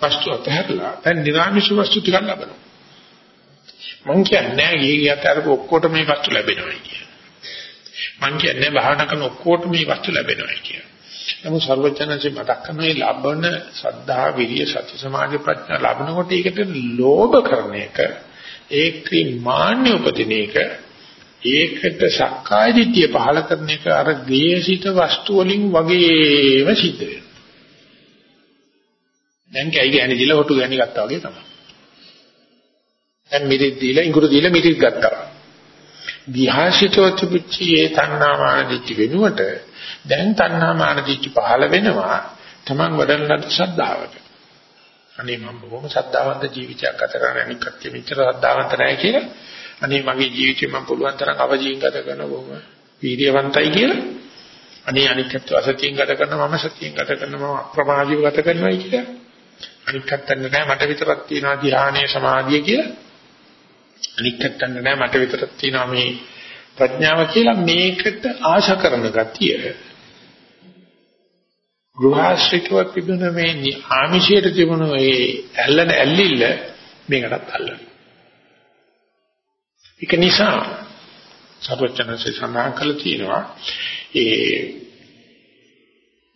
වස්තු අතහැරලා දැන් නිර්ආමිෂ වස්තු ටිකක් ලබනවා. මං කියන්නේ ගේ යතරක ඔක්කොට මේ වස්තු ලැබෙනවා කියන. මං කියන්නේ භාවනා කරන ඔක්කොට මේ වස්තු ලැබෙනවා කියන. නමුත් සර්වඥාන්සේ මතක් කරන මේ ලබන සද්ධා විරිය සති සමාධි ප්‍රඥා ලබනකොට ඒකට ලෝභ කරන එක ඒකේ මාන්‍ය උපදින එක ඒකට සක්කාය දිට්ඨිය පහල කරන එක අර ගේසිත වස්තු වලින් වගේම සිද්ධ වෙනවා. දැන් කයි ගෑණි දීලා හොටු ගෑණි ගත්තා වගේ තමයි. දැන් මිරිත් දීලා ඉඟුරු දීලා මිරිත් ගත්තා. විහාසිතෝ තිබුච්චේ තණ්හාමාන දිට්ඨි වෙනුවට දැන් තණ්හාමාන දිට්ඨි පහල වෙනවා තමන් වඩන ලද ශ්‍රද්ධාවට. අනේ මම බොහොම ශ්‍රද්ධාවන්ත ජීවිතයක් ගත කරන අනික් කච්චි මෙච්චර ශ්‍රද්ධාවන්ත නැහැ කියලා අනේ මගේ ජීවිතේ මම පුළුවන් තරම් අවදීන් ගත කරන බොහොම වීර්යවන්තයි කියලා. අනේ අනික්කත් අසතියෙන් ගත කරන මම සතියෙන් ගත කරන මම අප්‍රමාදීව ගත කරනවායි කියලා. අනික්කත් නෑ මට විතරක් තියෙනවා ධ්‍යානයේ සමාධිය කියලා. අනික්කත් නෑ මට විතරක් තියෙනවා මේ ප්‍රඥාව කියලා මේකට ආශා කරන ගතිය. ගෘහාශ්‍රිතව තිබුණ මේ ආමිෂයට තිබුණ ඒ ඇල්ලන ඇල්ලිල්ල මේකටත් අල්ලනවා. ඒක නිසා සර්වඥන්සේ සඳහන් කළා තියෙනවා ඒ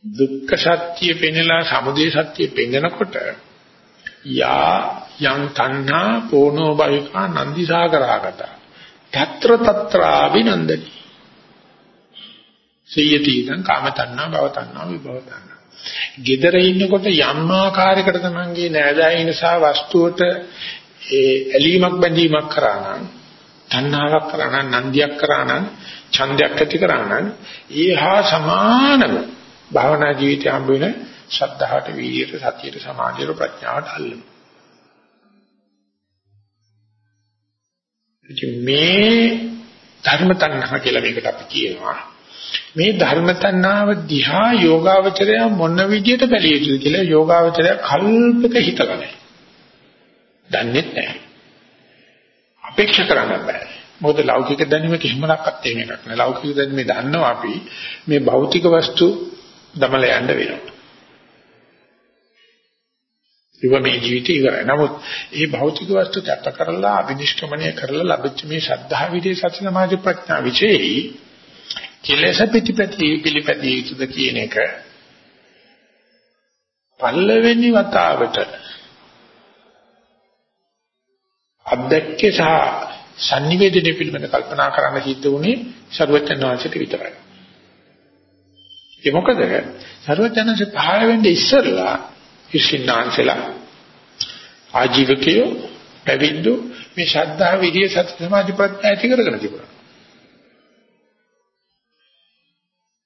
දුක්ඛ සත්‍ය පෙන්නලා සමුදය සත්‍ය පෙන්නකොට යා යං තණ්හා පෝනෝ භවිකා නන්දිසාගරාගත. తත්‍ර తත්‍රාබිනන්දති සියති දං කාම තණ්හා භව තණ්හා විභව තණ්හා. gedara ඉන්නකොට යම් ආකාරයකට තමන්ගේ නෑදෑයින සහ වස්තුවට ඒ ඇලීමක් බැඳීමක් කරා නම් තණ්හාවක් කරා නම් නන්දියක් කරා නම් ඡන්දයක් ඇති කරා නම් ඒහා සමානම භාවනා ජීවිතය හම්බ වෙන ශ්‍රද්ධාවට වීර්යයට සතියට සමාධියට ප්‍රඥාවට අල්ලමු. මේ ධර්ම තණ්හා කියලා මේකට අපි කියනවා. මේ ධර්ම තණ්හාව දිහා යෝගාවචරය මොන විදියට බැලිය යුතුද කියලා යෝගාවචරය කල්පක හිතලා නැහැ. දන්නේ නැහැ. අපේක්ෂා කරන්න බෑ. මොකද ලෞකික දැනීමක හිමනක්වත් තියෙන එකක් නෑ. ලෞකික දැනීමේ දන්නවා අපි මේ භෞතික වස්තු දමල යන්න වෙනවා. ඉව මේ ජීවිතය ඉවරයි. නමුත් මේ භෞතික වස්තු තත්ත කරලා අභිනිෂ්ක්‍මණය කරලා ලැබෙච්ච මේ ශ්‍රද්ධා විදේ සති සමාධි ප්‍රඥා විශේෂයි කෙලෙස පිටිපැති පිළිපැති යුතුද කියන එක පල්ලවෙනි වතාවට අධ්‍යක්ෂ සහ sannivedana පිළිබඳ කල්පනා කරන්න සිද්ධ වුණේ සරුවචන වංශයට විතරයි. ඒ මොකද සරුවචනන්සේ පහළ වෙන්නේ ඉස්සරලා ඉස්සින්නාන්සලා ආජීවකයෝ පැවිද්දෝ මේ ශ්‍රද්ධා විරිය සති සමාධි ප්‍රඥා ඇති කරගෙන තිබුණා.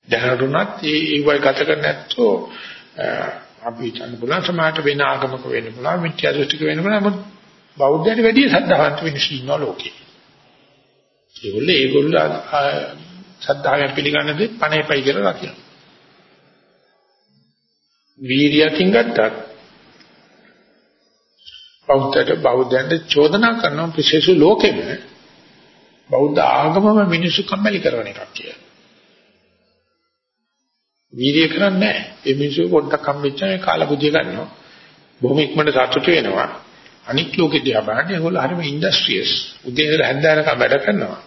දැනරුණත් ඒ වගේ ගත කරන්නේ නැත්තෝ අපි හිතන්න පුළුවන් සමාජයට වෙන ආගමක වෙන්න පුළුවන් මිත්‍යා දෘෂ්ටික වෙන්න පුළුවන් නමුත් බෞද්ධයන්ට වැඩි සද්ධාවන්ත මිනිස්සු ඉන්නවා ලෝකේ. ඒගොල්ලෝ ඒගොල්ලෝ සද්ධාවෙන් පිළිගන්න දේ පණේපයි කියලා රකින්න. වීර්යයෙන් ගත්තත් බෞද්ධට බෞද්ධයන්ට චෝදනා කරන විශේෂ ලෝකෙම බෞද්ධ ආගමම මිනිස්සු කම්මැලි කරන එකක් කියලා. වීර්ය කරන්නේ නැහැ. ඒ මිනිස්සු පොඩ්ඩක් හම්බෙච්චා මේ කාලබුද්ධිය ගන්නවා. බොහොම ඉක්මනට සතුටු වෙනවා. අනික් ලෝකෙ දිහා බලන්නේ ඒගොල්ලෝ හරිම ඉන්ඩස්ට්‍රියස්. උදේ ඉඳලා හැන්දෑනකම් වැඩ කරනවා.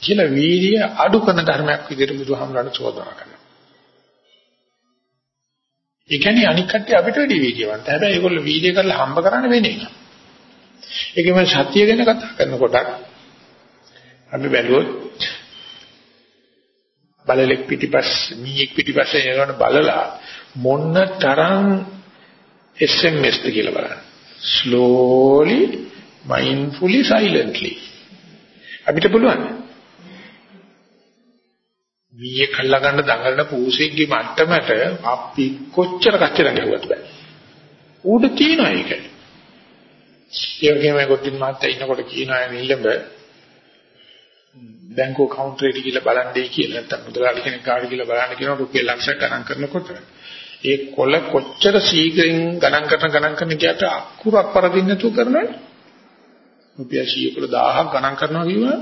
කියලා වීර්ය අඩු කරන ධර්මයක් විදිහට බුදුහාමරණ චෝදනා කරනවා. ඒ කියන්නේ අනික් කට්ටිය අපිට වැඩි වීර්යවන්ත. හැබැයි ඒගොල්ලෝ වීර්ය කරලා හම්බ කරන්න වෙන්නේ නැහැ. ඒකම සත්‍ය ගැන කතා කරනකොට අපි බැලුවොත් බලලෙක් පිටිපස් මීයක් පිටිපස්සේ යනකොට බලලා මොන්න තරම් SMS ද කියලා බලන්න. slowly mindfully silently අපිට පුළුවන් මීයේ කල්ලා ගන්න දඟලන පූසෙක්ගේ මට්ටමට අපි කොච්චර කච්චර ගැහුවත් බෑ. ඌට තියෙනවා ඒක. ඒ වගේම ගොඩින් මාත්‍යා ඉන්නකොට කියනවා නිලඹ බැංකුව කවුන්ටරේට ගිහලා බලන්නේ කියලා නැත්නම් මුදලාලි කෙනෙක් කාට ගිහලා බලන්න කියනවා රුපියල් ලක්ෂ ගණන් කරනකොට ඒ කොළ කොච්චර ශීඝ්‍රයෙන් ගණන් කරන ගණන් කරන කියට අකුරක් පරදින්න නැතුව කරනවනේ? රුපියල් 100කට 1000ක් ගණන් කරනවා කියුවා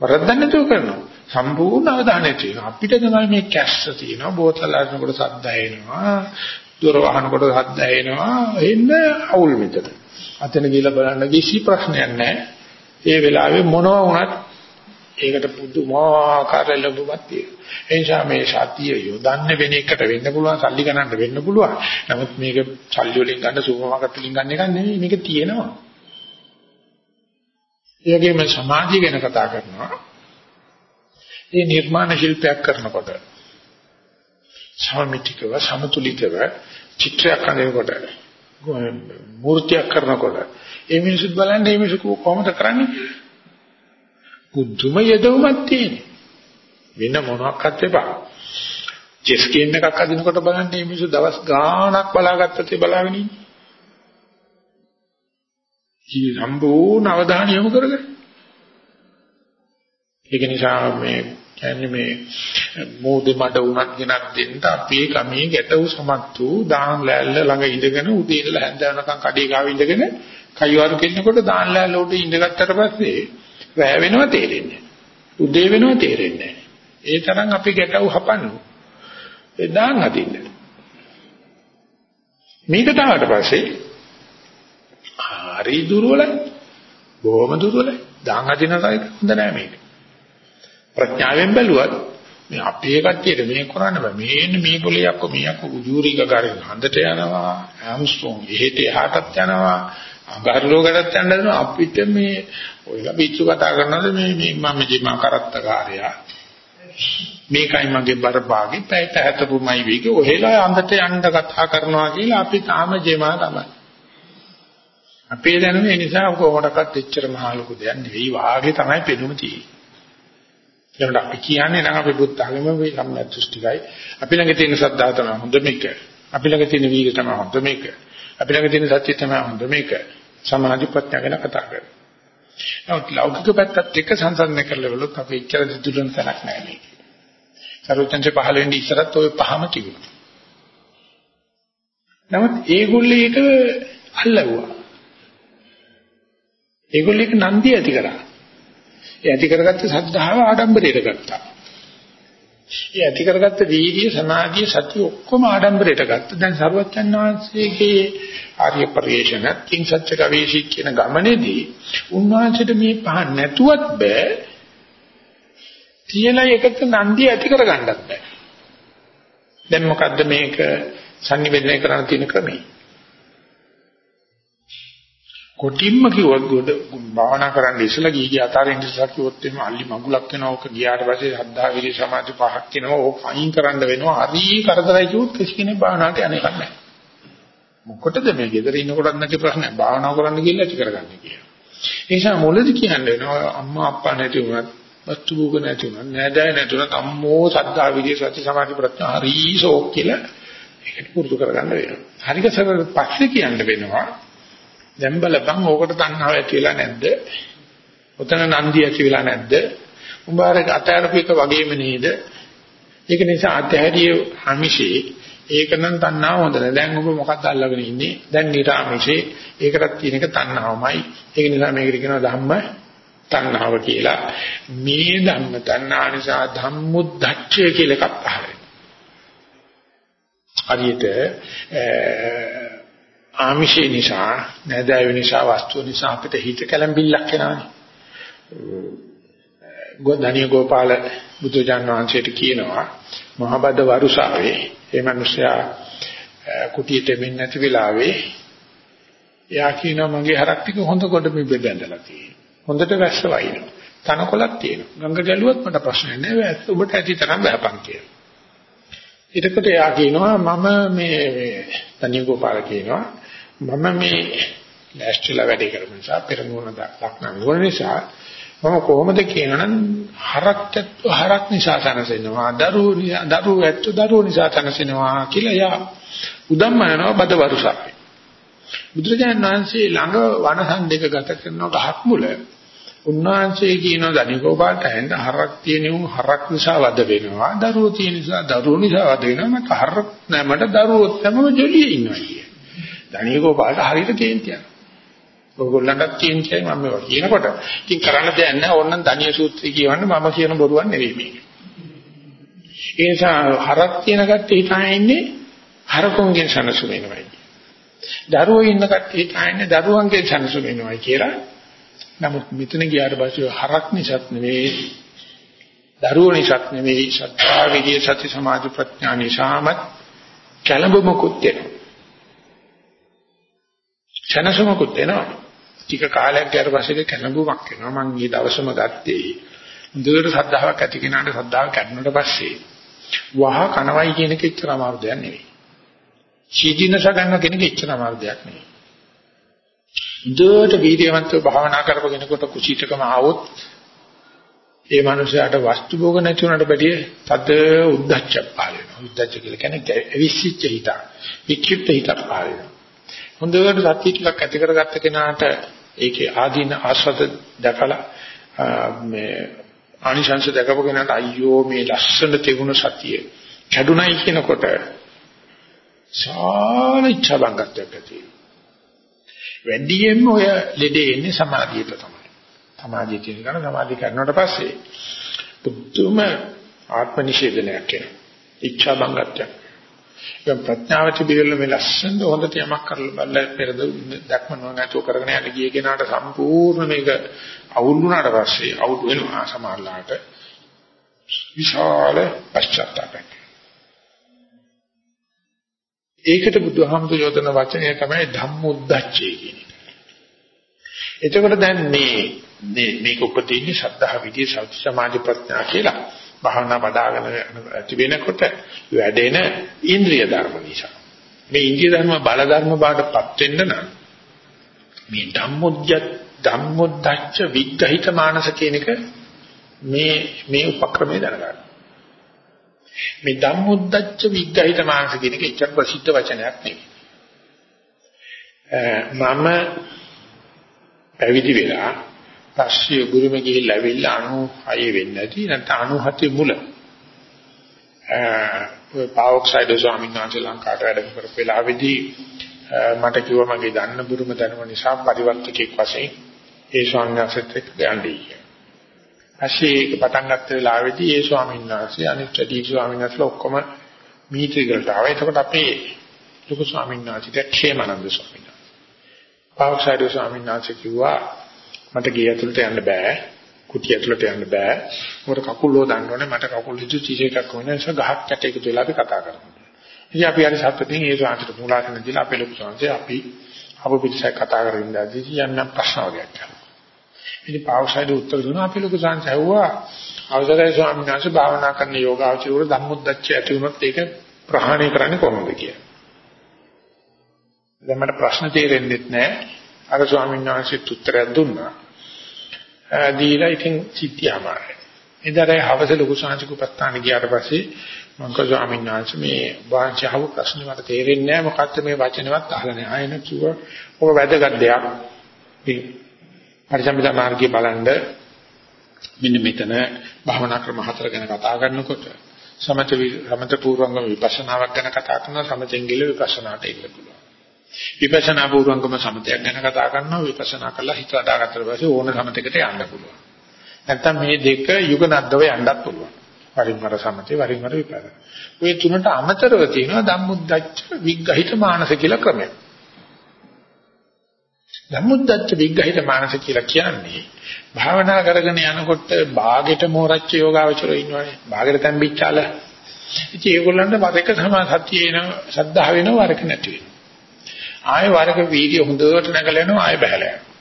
වරද්දන්න නැතුව කරනවා සම්පූර්ණ අවධානය තියෙනවා අපිට තමයි මේ කැස්ස තියෙනවා බෝතල් අරනකොට සද්ද ඇහෙනවා දොර වහනකොට සද්ද ඇහෙනවා එන්න අවුල් මෙතන අතන ගිහලා බලන්න කිසි ප්‍රශ්නයක් නැහැ ඒ වෙලාවේ මොනවා වුණත් ඒකට පුදුමාකාර ලැබුමක් තියෙනවා. ඒ නිසා මේ සතිය යොදන්නේ වෙන එකට වෙන්න පුළුවන්, සල්ලි ගන්නන්න වෙන්න පුළුවන්. නමුත් මේක සල්ලි වලින් ගන්න සුපර් මාකට් වලින් ගන්න එක නෙමෙයි. මේක තියෙනවා. ඒ වගේම සමාධිය ගැන කතා කරනවා. මේ නිර්මාණ ශිල්පයක් කරනකොට සමමිතිකව සමතුලිතව චිත්‍රයක් අඳිනකොට මූර්තියක් කරනකොට ඒ මිනිස්සුත් බලන්නේ මේ මිනිස්සු කොහොමද කරන්නේ බුද්ධම යදවමක් තියෙන වෙන මොනවාක්වත් එපා. චෙස් ගේම් එකක් අදිනකොට බලන්නේ මේ මිනිස්සු දවස් ගාණක් බලාගත්තත් ඒ බලාගෙන ඉන්නේ. ජී සම්පූර්ණ අවධානය යොමු කරගෙන. ඒක නිසා මේ කියන්නේ මේ මෝදේ මඩ උනත් ගෙනත් දෙන්න අපේ ගමේ ගැටවු සමත් වූ දාන් ලෑල්ල ළඟ ඉඳගෙන උදේ ඉඳලා හැන්ද වෙනකන් කඩේ ගාව ඉඳගෙන කයිවාරු කෙන්නකොට දාන් ලෑල්ල උඩ ඉඳගත්තට පස්සේ රැ වෙනවා තේරෙන්නේ උදේ වෙනවා තේරෙන්නේ ඒ තරම් අපි ගැටවු හපන්නු. ඒ දාන් අදින්න. මේකට ආවට පස්සේ හරි දුර්වලයි බොහොම දුර්වලයි දාන් අදිනකයි හොඳ නෑ මේක ප්‍රඥාවෙන් බැලුවත් මේ අපේ කට්ටියට මේ කරන්න බෑ. මේන්නේ මේ පොලේ යක්ක මේ යක්ක උජූරික ගාරෙන් හන්දට යනවා. හැම්ස්ට්‍රෝන් එහෙට එහාටත් යනවා. අඟහරුලෝකටත් යන්න දෙනවා. අපිට මේ ඔයලා පිටු කතා කරනවාද මේ මේ මම ජීමා කරත්තකාරයා. මේකයි මගේ බරපාගේ පැයට හැතපුමයි වේගේ ඔහෙලා අඳට යන්න කතා කරනවා කියලා අපි තාම ජීමා තමයි. අපේ දැනුම ඒ නිසා කොහොමඩක්වත් එච්චර මහ ලොකු දෙයක් නෙවෙයි වාගේ තමයි පෙනුම තියෙන්නේ. ඒකට අපි කියන්නේ නම් අපි බුද්ධ ධර්මෙම මේ සම්‍යක් දෘෂ්ටිකයි. අපි ළඟ තියෙන ශ්‍රද්ධාව තමයි හොඳ මේක. අපි ළඟ තියෙන වීර්ය තමයි හොඳ මේක. අපි ළඟ තියෙන සත්‍ය තමයි හොඳ මේක. සමාධි ප්‍රඥා ගැන කතා කරනවා. නමුත් ලෞකික පැත්තත් එක්ක සංසන්දනය කරලා බලුත් අපි ඉච්ඡර දිදුලන තැනක් නැහැ මේක. සරුවචන්සේ පහළ වෙන්නේ ඉස්සරත් ওই පහම තිබුණා. නමුත් ඒගොල්ලෝ ඒක අල්ලවුවා. ඒගොල්ලෝ ඒක නන්දි ඇති කරා. ඒ ඇති කරගත්ත සද්ධාව ආඩම්බරයට ගත්තා. ඒ ඇති කරගත්ත වීර්ය සමාධිය සතිය ඔක්කොම ආඩම්බරයට ගත්තා. දැන් සරුවච්චන් වහන්සේගේ ආර්ය පරිශ්‍රණ කිං සත්‍ය ගවේෂී කියන ගමනේදී උන්වහන්සේට මේ පහ නැතුවත් බෑ. තියලා එකට නන්දිය ඇති කරගන්නත් බෑ. දැන් මොකද්ද මේක sannivedana කරන්න තියෙන ක්‍රමය? කොටින්ම කිව්වොත් ගොඩ භාවනා කරන්න ඉස්සලා ගිහි අතාරින්න ඉස්සලා කිව්වොත් එimhe අල්ලි මඟුලක් වෙනවා ඕක ගියාට පස්සේ ශ්‍රද්ධා විරි සමාධි පහක් වෙනවා ඕක අයින් කරන්න වෙනවා. හරි කරදරයි කිව්වොත් කිසි කෙනෙක් භාවනාවට යන්නේ නැහැ. මොකටද මේ ගෙදර ඉන්නකොටත් නැති ප්‍රශ්නයක් භාවනා කරන්න ගිහිල්ලා ඇති කරගන්නේ කියලා. ඒ නිසා මොළද කියන්නේ වෙනවා අම්මා අප්පා නැති වුණත් වස්තු භෝග නැති වුණත් නෑදෑය නැති වුණත් අම්මෝ ශ්‍රද්ධා විරි සති සමාධි ප්‍රඥා හරි සෝක් කියලා ඒකට පුරුදු කරගන්න වෙනවා. හරිකසර පස්සේ කියන්න වෙනවා දැන් බලපන් ඕකට තණ්හාව ඇති වෙලා නැද්ද? ඔතන නන්දි ඇති වෙලා නැද්ද? උඹ අර අතහැරපු එක වගේම නේද? ඒක නිසා අතහැරිය හමිෂේ ඒක නම් තණ්හාව හොඳ නැහැ. දැන් ඔබ මොකක්ද අල්ලගෙන ඉන්නේ? දැන් නිරාමිෂේ ඒකටත් තියෙන එක තණ්හාවමයි. ඒක නිසා මේකට කියනවා ධම්ම තණ්හාව කියලා මේ ධම්ම තණ්හා නිසා ධම්මුද්දච්චය කියලා එකක් පහළ හරියට ආමිෂේ නිසා නැදෑය නිසා වස්තුව නිසා අපිට හිත කැළඹිල්ලක් එනවානේ. ගෝධානිය ගෝපාල බුදුජාන විශ්වයට කියනවා මහබද වරුසාවේ ඒ මිනිසයා කුටියට මෙන්න නැති වෙලාවේ එයා කියනවා මගේ හරක් ටික හොඳ කොට මේ බෙදලා තියෙනවා. හොඳට වැස්ස වයින්නවා. තනකොළක් තියෙනවා. ගංගා ගැලුවත් මට ප්‍රශ්නයක් නෑ. ඔබට ඇති තරම් බහපන් කියලා. ඊටකොට එයා කියනවා මම මේ තනිය ගෝපාල කියනවා මම මේ ලෑස්තිලා වැඩේ කරපු නිසා පෙරමුණ දක්නන ඕන නිසා මම කොහොමද කියනනම් හරක් හරක් නිසා තනසෙනවා දරුවෝ දරුවෝ ඇත්ත දරුවෝ නිසා තනසෙනවා කියලා යා උදම්මනනවා බද වරුසාවේ බුදුරජාණන් වහන්සේ ළඟ වනසන් දෙක ගත කරන ගහක් මුල උන්වහන්සේ කියනවා ධනිකෝපාට ඇහෙන්න හරක් තියෙන උන් හරක් නිසා වද වෙනවා දරුවෝ තියෙන නිසා දරුවෝ නිසා වද වෙනවා මට හරක් නෑ මට දරුවෝ තමයි ජොලියේ ඉන්නවා කිය. ධනිකෝපාට හරියට කේන්තියක්. ඔයගොල්ලන්ට කේන්තියයි මම මේවා කියනකොට ඉතින් කරන්න දෙයක් නෑ ඕනනම් ධනිය සූත්‍රය කියවන්න මම කියන බොරුවක් නෙවෙයි මේක. ඒ නිසා හරක් තියෙන කට්ටිය හිතාගෙන ඉන්නේ හරකුන්ගෙන් සනසු වෙනවයි. දරුවෝ ඉන්න කට්ටිය හිතාගෙන දරුවන්ගෙන් සනසු වෙනවයි කියලා නමුත් මෙතන ගියාට පස්සේ හරක් නිසාත් නෙවෙයි දරුවෝ නිසාත් නෙවෙයි සත්‍යා විදියේ සති සමාධි ප්‍රඥා නිසාමත් කලඹමුකුත් වෙනවා. ඡනසමකුත් වෙනවා. ටික කාලයක් ගියාට පස්සේ කලඹුමක් වෙනවා. මම ඊ දවසම ගත්තේ. හොඳට සද්ධාාවක් ඇති කෙනාට සද්ධාව කැඩුණාට පස්සේ වහ කනවයි කියන එක එච්චර අමාරු දෙයක් නෙවෙයි. සීදීනස ගන්න කෙනෙක් එච්චර අමාරු දෙයක් නෙවෙයි. දුවට වීර්යවන්තව භාවනා කරපු කෙනෙකුට කුසීතකම ආවොත් ඒ මනුස්සයාට වස්තු භෝග නැති වුණාට බැදී තද උද්දච්ච පහල වෙනවා. උද්දච්ච කියලා කියන්නේ අවිසිච්ච හිත. වික්ෂිප්ත හිත පහල වෙනවා. හොඳට සත්‍ය ටිකක් ඇති කරගත්ත කෙනාට ඒකේ ආදීන ආස්වාද දැකලා මේ ආනිශංශ දැකපු කෙනාට අයියෝ මේ ලස්සන තිබුණ සතිය කැඩුනයි කියනකොට සාල ඉච්ඡා බංගත්වයක් ඇති වෙනවා. වැඩියෙන්ම ඔය ලෙඩේ එන්නේ සමාධියට තමයි. සමාධිය කියන එක සමාධිය කරනකොට පස්සේ පුදුම ආත්ම නිෂේධනයක් එනවා. ඉච්ඡා බංගත්වයක්. දැන් ප්‍රඥාවති බිරල මේ ලස්සන හොඳට යමක් කරලා බලලා පෙරද දක්ම නොනැතෝ කරගෙන යන ගිය කෙනාට සම්පූර්ණ මේක අවුල් වුණාට පස්සේ අවුල් වෙනවා සමහරලාට විශාල පශ්චාත්තාපයක්. ඒකට බුදුහාමුදුර යොදන වචනය තමයි ධම්මොද්දච්චය කියන එක. එතකොට දැන් මේ මේ මේක උපදින්නේ ශ්‍රද්ධා විදියේ සෞඛ්‍ය සමාධි ප්‍රඥා කියලා භාවනා බදාගෙන ඇති වෙනකොට වැඩෙන ඉන්ද්‍රිය ධර්ම නිසා. මේ ඉන්ද්‍රිය ධර්ම බල ධර්ම බාටපත් වෙන්න නම් මේ ධම්මොද්ද ධම්මොද්දච්ච විග්‍රහිත මානස කියන එක මේ මේ උපක්‍රමයේ දැනගන්න. මේ ධම්මොද්දච්ච විග්‍රහිත මානස කියන එක ඉච්ඡා ප්‍රසිද්ධ වචනයක් නෙවෙයි. මම පැවිදි වෙලා පස්සේ ගුරුමෙ ගිහිල්ලා ඇවිල්ලා 96 වෙන්නේ නැති නැත්නම් 97 මුල. ඔය පාවොක්සයිඩ් ස්වාමීන් වහන්සේ ලංකාවට වැඩම කරපු වෙලාවේදී මට කිව්වා මගේ දන්න බුරුම දැනුම නිසා පරිවර්තකෙක් වශයෙන් ඒ ස්වාමීන් වහන්සේත් එක්ක යන්නේ. පස්සේ ඒක පටන් ගත්ත වෙලාවේදී ඒ ස්වාමීන් වහන්සේ අනිත් ටී ස්වාමීන් වහන්සේලා ඔක්කොම මීටිගලට ආවා. එතකොට අපේ ලොකු ස්වාමීන් වහන්සේට ക്ഷേමානන්ද ස්වාමීන් වහන්සේ. පාවොක්සයිඩ් ස්වාමීන් වහන්සේ කිව්වා මට ගේ ඇතුළට යන්න බෑ. කුටි ඇතුළට යන්න බෑ. මොකද කකුල් හොදන්න ඕනේ. මට කකුල් හිතු චීජ එකක් ඕනේ. ඒ නිසා ගහක් යට එකතු වෙලා අපි කතා කරමු. ඉතින් අපි හරි සත්‍යයෙන් ඒ සාන්තිට මූලාසන දීලා අපේ ලොකු සංසය අපි අප පිටසයි කතා කරගෙන ඉඳදී යන්න ප්‍රශ්න වගේක් කරනවා. ඉතින් පාවසයිද උත්තර දුන්නා අපි ලොකු සංසය ඇහුවා අවසරයි ස්වාමීන් වහන්සේ භාවනා කරන යෝගාචරවල ධම්මොද්දච්ච ඇති වුණොත් ඒක ප්‍රහාණය කරන්නේ කොහොමද කියලා. දැන් මට ප්‍රශ්න තේරෙන්නේ නැහැ. අර ස්වාමීන් වහන්සේත් උත්තරයක් දුන්නා. දීලා ඉතින් සිද්ධියමාරයි. එදාරේ හවස ලොකු සංසිකුපස්ථාන ගියාට පස්සේ මම කෝ ස්වාමීන් වහන්සේ මේ වාංශහව ප්‍රශ්න මට තේරෙන්නේ නැහැ මොකක්ද මේ වචනවත් අහලා නැහැ. ආයෙන කිව්වා ඔබ වැදගත් දෙයක්. මේ පරිසම්පදා මාර්ගයේ බලන්න මෙන්න මෙතන භවනා ක්‍රම හතර ගැන කතා කරනකොට සමත සමත පූර්වංග විපස්සනාවක් ගැන කතා කරනවා සමතෙන් ගිල විපස්සනාට එන්න පුළුවන්. විපස්සනා පූර්වංගම සමතයක් ගැන කතා කරනවා විපස්සනා කළා හිත අදාගත්තට පස්සේ ඕන සමතයකට යන්න පුළුවන්. නැත්තම් මේ දෙක යුගනද්දව යන්නත් පුළුවන්. වරින් වර සමතේ වරින් වර විපස්සනා. ওই තුනට අමතරව තියෙනවා ධම්මුද්දච්ච විග්ගහිත මානස කියලා ක්‍රමයක්. ධම්මුද්දච්ච විග්ගහිත මානස කියලා කියන්නේ භාවනා කරගෙන යනකොට බාගෙට මෝරච්ච යෝගාවචරෝ ඉන්නවනේ. බාගෙට තැම්බිච්චාල. ඉතින් ඒගොල්ලන්ට වරක සමාධිය එනවා, සද්ධා වෙනවා වරක නැති වෙනවා. ආයෙ වරක වීර්ය හොඳට නැගලා යනවා ආයෙ බහැලා යනවා.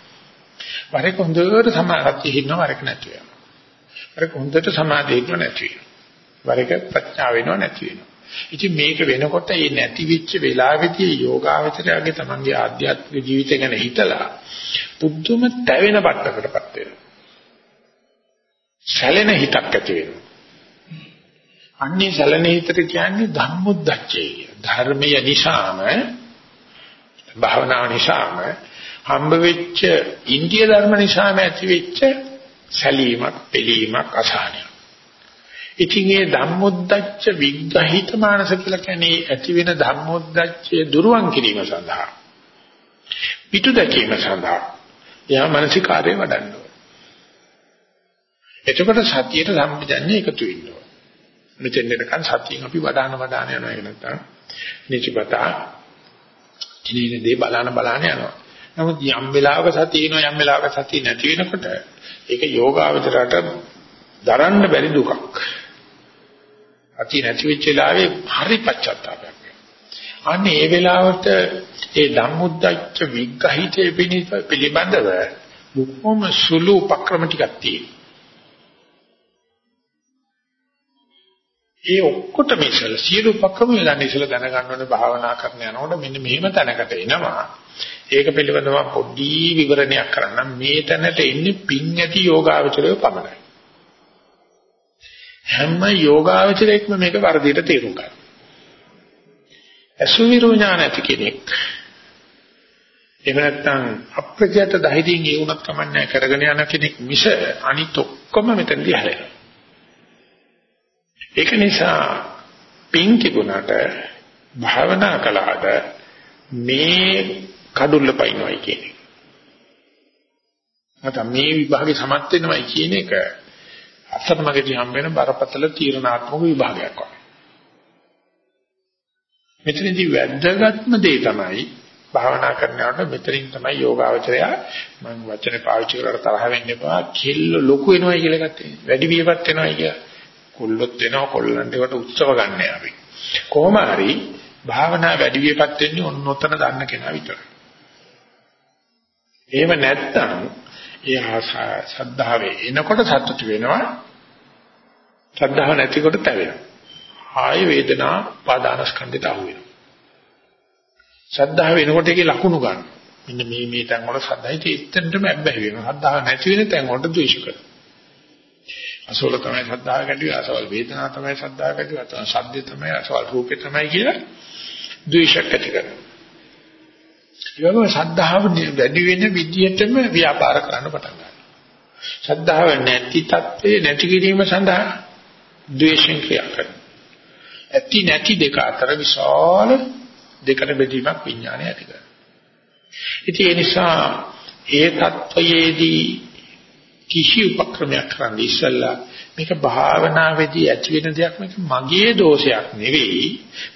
වරක හොඳට සමාධිය හිටිනවා වරක නැති වෙනවා. වරක හොඳට සමාධිය හිටිනවා නැති වෙනවා. වරක ප්‍රඥාව වෙනවා නැති වෙනවා. ඉතින් මේක වෙනකොට මේ නැති වෙච්ච වෙලාවෙදී යෝගාවචරයගේ තමන්ගේ ආධ්‍යාත්මික ජීවිතය ගැන හිතලා පුදුම තැවෙන බට්ටකටපත් වෙනවා. සැලෙන හිතක් ඇති වෙනවා. අන්නේ සැලෙන හිතට කියන්නේ ධම්මොද්දච්චය. ධර්මය නිසාම භාවනාව නිසාම හම්බ වෙච්ච ඉන්දිය ධර්ම නිසාම ඇති වෙච්ච සැලීමක්, පිළීමක්, අසහනයක්. ඉතින් මේ ධම්මොද්දච්ච විග්‍රහිත මානස කියලා කියන්නේ ඇති වෙන ධම්මොද්දච්චය දුරුවන් කිරීම සඳහා පිටු දැකීම සඳහා යා මානසිකාරය වඩන්න ඕන. එතකොට සතියට සම්පජන්‍ය එකතු වෙන්න ඕන. මෙතෙන් දෙනකන් සතියෙන් අපි වඩාන වඩාන යනවා ඒක නැත්තම් නිචිපතා කිනේන දේ බලන බලන යනවා. නමුත් යම් වෙලාවක සතියනෝ යම් වෙලාවක සතිය නැති වෙනකොට ඒක යෝගාවචරයට දරන්න බැරි දුකක්. අති නැති වෙච්ච වෙලාවේ හරි පච්චත්තාපයක්. අන්න ඒ වෙලාවට ඒ ධම්මුද්දච්ච විග්‍රහිතේ පිළිබඳව බොහොම සුළු උපක්‍රම ටිකක් තියෙනවා. ඒ ඔක්කොටම ඉස්සල සියලු පක්කම වෙලා ඉස්සල දැනගන්න ඕනේ භාවනා කරන යනකොට මෙන්න මෙහෙම තැනකට එනවා. ඒක පිළිබඳව පොඩි විවරණයක් කරන්න මේ තැනට එන්නේ පින් ඇති යෝගාවචරය පමණයි. හැම යෝගාවචරයක්ම මේක වර්ධිත තේරුම් ගන්න. අසුවිරු ඥාන ඇති කෙනෙක් එහෙම නැත්නම් අප්‍රජාත ධෛර්යයෙන් ඒ වුණත් කමන්නේ කරගෙන යන කෙනෙක් මිස අනිත් ඔක්කොම මෙතනදී හැලෙනවා. ඒක නිසා පින් තිබුණාට භාවනා කළාට මේ කඩුල්ල පයින්නයි කියන්නේ. නැත්නම් මේ විභාගේ සමත් වෙනවයි කියන එක අත්තරමගදී හම් වෙන බරපතල තීරණාත්මක විභාගයක් වගේ. මෙතනදී වැදගත්ම දේ තමයි භාවනා කරනකොට මෙතනින් තමයි යෝගාවචරය මම වචනේ පාවිච්චි කරලා තරහ වෙන්න එපා කෙල්ල ලොකු වෙනවයි කියලා ගත්තේ. වැඩි වියපත් වෙනවයි කියලා. කොල්ලොත් වෙනවා කොල්ලන්ට ඒකට උත්සව ගන්න අපි. කොහොම හරි භාවනා වැඩි වියපත් වෙන්නේ ඔන්න ඔතන දන්න කෙනා විතරයි. එහෙම නැත්නම් ඒ සද්ධාවේ එනකොට සතුට වෙනවා. සද්ධාව නැතිකොට තැවෙනවා. ආය වේදනා පාදානස්කන්ධයට අහු වෙනවා. සද්ධාව වෙනකොට ඒකේ ලකුණු ගන්න. මෙන්න මේ මේ තැන් වල සද්ධායි තෙත්තෙන්ටම ඇබ්බැහි වෙනවා. සද්ධාව නැති වෙන තැන් වලට ද්වේෂ කරනවා. අසෝල තමයි ශ්‍රද්ධාව ගැටි අසවල් වේදනාව තමයි ශ්‍රද්ධාව ගැටි අසවල් ශබ්දය තමයි අසවල් රූපේ තමයි කියලා ද්වේෂයක් ඇති කරනවා. ඒ වගේම ශ්‍රද්ධාව වැඩි වෙන විදිහටම ව්‍යාපාර කරන්න පටන් ගන්නවා. ශ්‍රද්ධාව නැති තත්ත්වේ නැති කිරීම සඳහා ද්වේෂෙන් ක්‍රියා කරනවා. ඇති නැති දෙක අතර විශාල දෙකට බෙදීමක් විඥානය ඇති කරනවා. ඉතින් ඒ නිසා ඒ தත්වයේදී කිසි උපක්‍රමයක් කරන්න ඉස්සල්ලා මේක භාවනාවේදී ඇති වෙන දෙයක් මේක මගේ දෝෂයක් නෙවෙයි.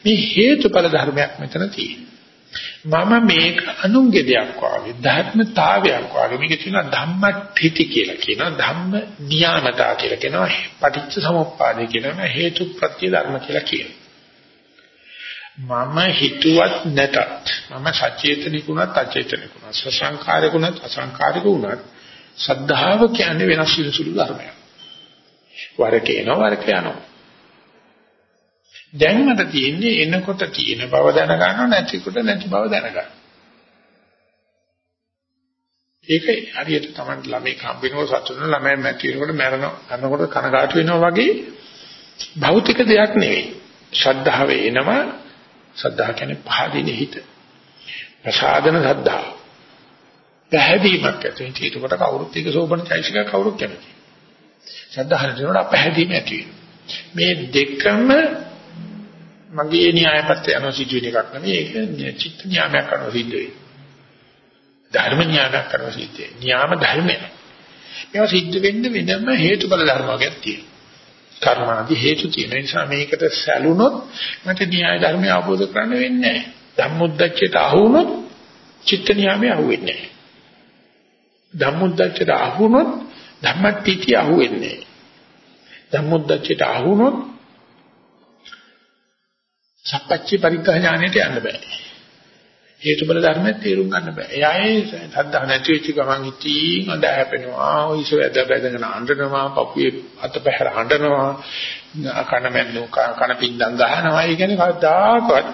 මේ හේතුඵල ධර්මයක් මෙතන තියෙනවා. මම මේක අනුන්ගේ දෙයක් වාගේ ධර්මතාවයක් වාගේ මේක තියෙනවා ධම්මඨිති කියලා කියනවා. ධම්ම නියාමතා කියලා කියනවා. පටිච්ච සමුප්පාදේ කියනවා. හේතු ප්‍රත්‍ය ධර්ම කියලා කියනවා. මම හිතුවත් නැතත් මම සචේතනිකුණත් අචේතනිකුණත් සසංකාරිකුණත් අසංකාරිකුණත් සද්ධාව කියන්නේ වෙනස් වෙන සුළු ධර්මයක්. වරක එනවා වරක යනවා. දැන් මට තියෙන්නේ එනකොට තියෙන බව දැනගන්නව නැතිකොට නැති බව දැනගන්න. ඒක හරියට Taman ළමයි හම්බෙනකොට සතුටුන ළමයි මැටි වෙනකොට මැරෙනවා. අරනකොට කනගාටු වෙනවා වගේ භෞතික දෙයක් නෙවෙයි. ශ්‍රද්ධාව එනවා. ශ්‍රද්ධාව කියන්නේ පහදින හිත. ප්‍රසාදන ශ්‍රද්ධාව. පැහැදීමක් ඇති වෙනවා. ඒකට කවුරුත් ඒක සෝබන චෛසික කවුරුත් කැමති. සද්ධාහන දෙනකොට අපහැදීම ඇති මේ දෙකම මගේ න්‍යායපත්‍ය යන සිදුවෙන එකක් නෙමෙයි ඒක චිත්ත න්‍යායයක් කරන සිද්ධ වෙයි. ධර්ම න්‍යායයක් කරන සිද්ධ වෙයි. න්‍යාම ධර්මය. මේවා සිද්ධ වෙන්න වෙනම හේතුඵල ධර්ම වර්ගයක් තියෙනවා. කර්මාදී හේතු තියෙන නිසා මේකට සැලුනොත් මට න්‍යාය ධර්මය අවබෝධ කරගන්න වෙන්නේ නැහැ. ධම්මොද්දච්චයට අහු වුණොත් චිත්ත න්‍යාමය අහු වෙන්නේ නැහැ. ධම්මොද්දච්චයට අහු වුණොත් ධම්මටිටි අහු වෙන්නේ නැහැ. ධම්මොද්දච්චයට අහු වුණොත් සප්පච්චි පරිග්‍රහ ඥානෙට යන්න බෑ. හේතුබල ධර්මයේ තේරුම් ගන්න බෑ. එයා ඒ සද්ධා නැති වෙච්ච ගමන් ඉතින් අඳ හැපෙනවා. ඔයිස වැද බැදගෙන අඬනවා, පපුවේ අතපැහැර අඬනවා, කන මැන්නු කන පින්දම් ගහනවා. ඒ කියන්නේ කවදාකවත්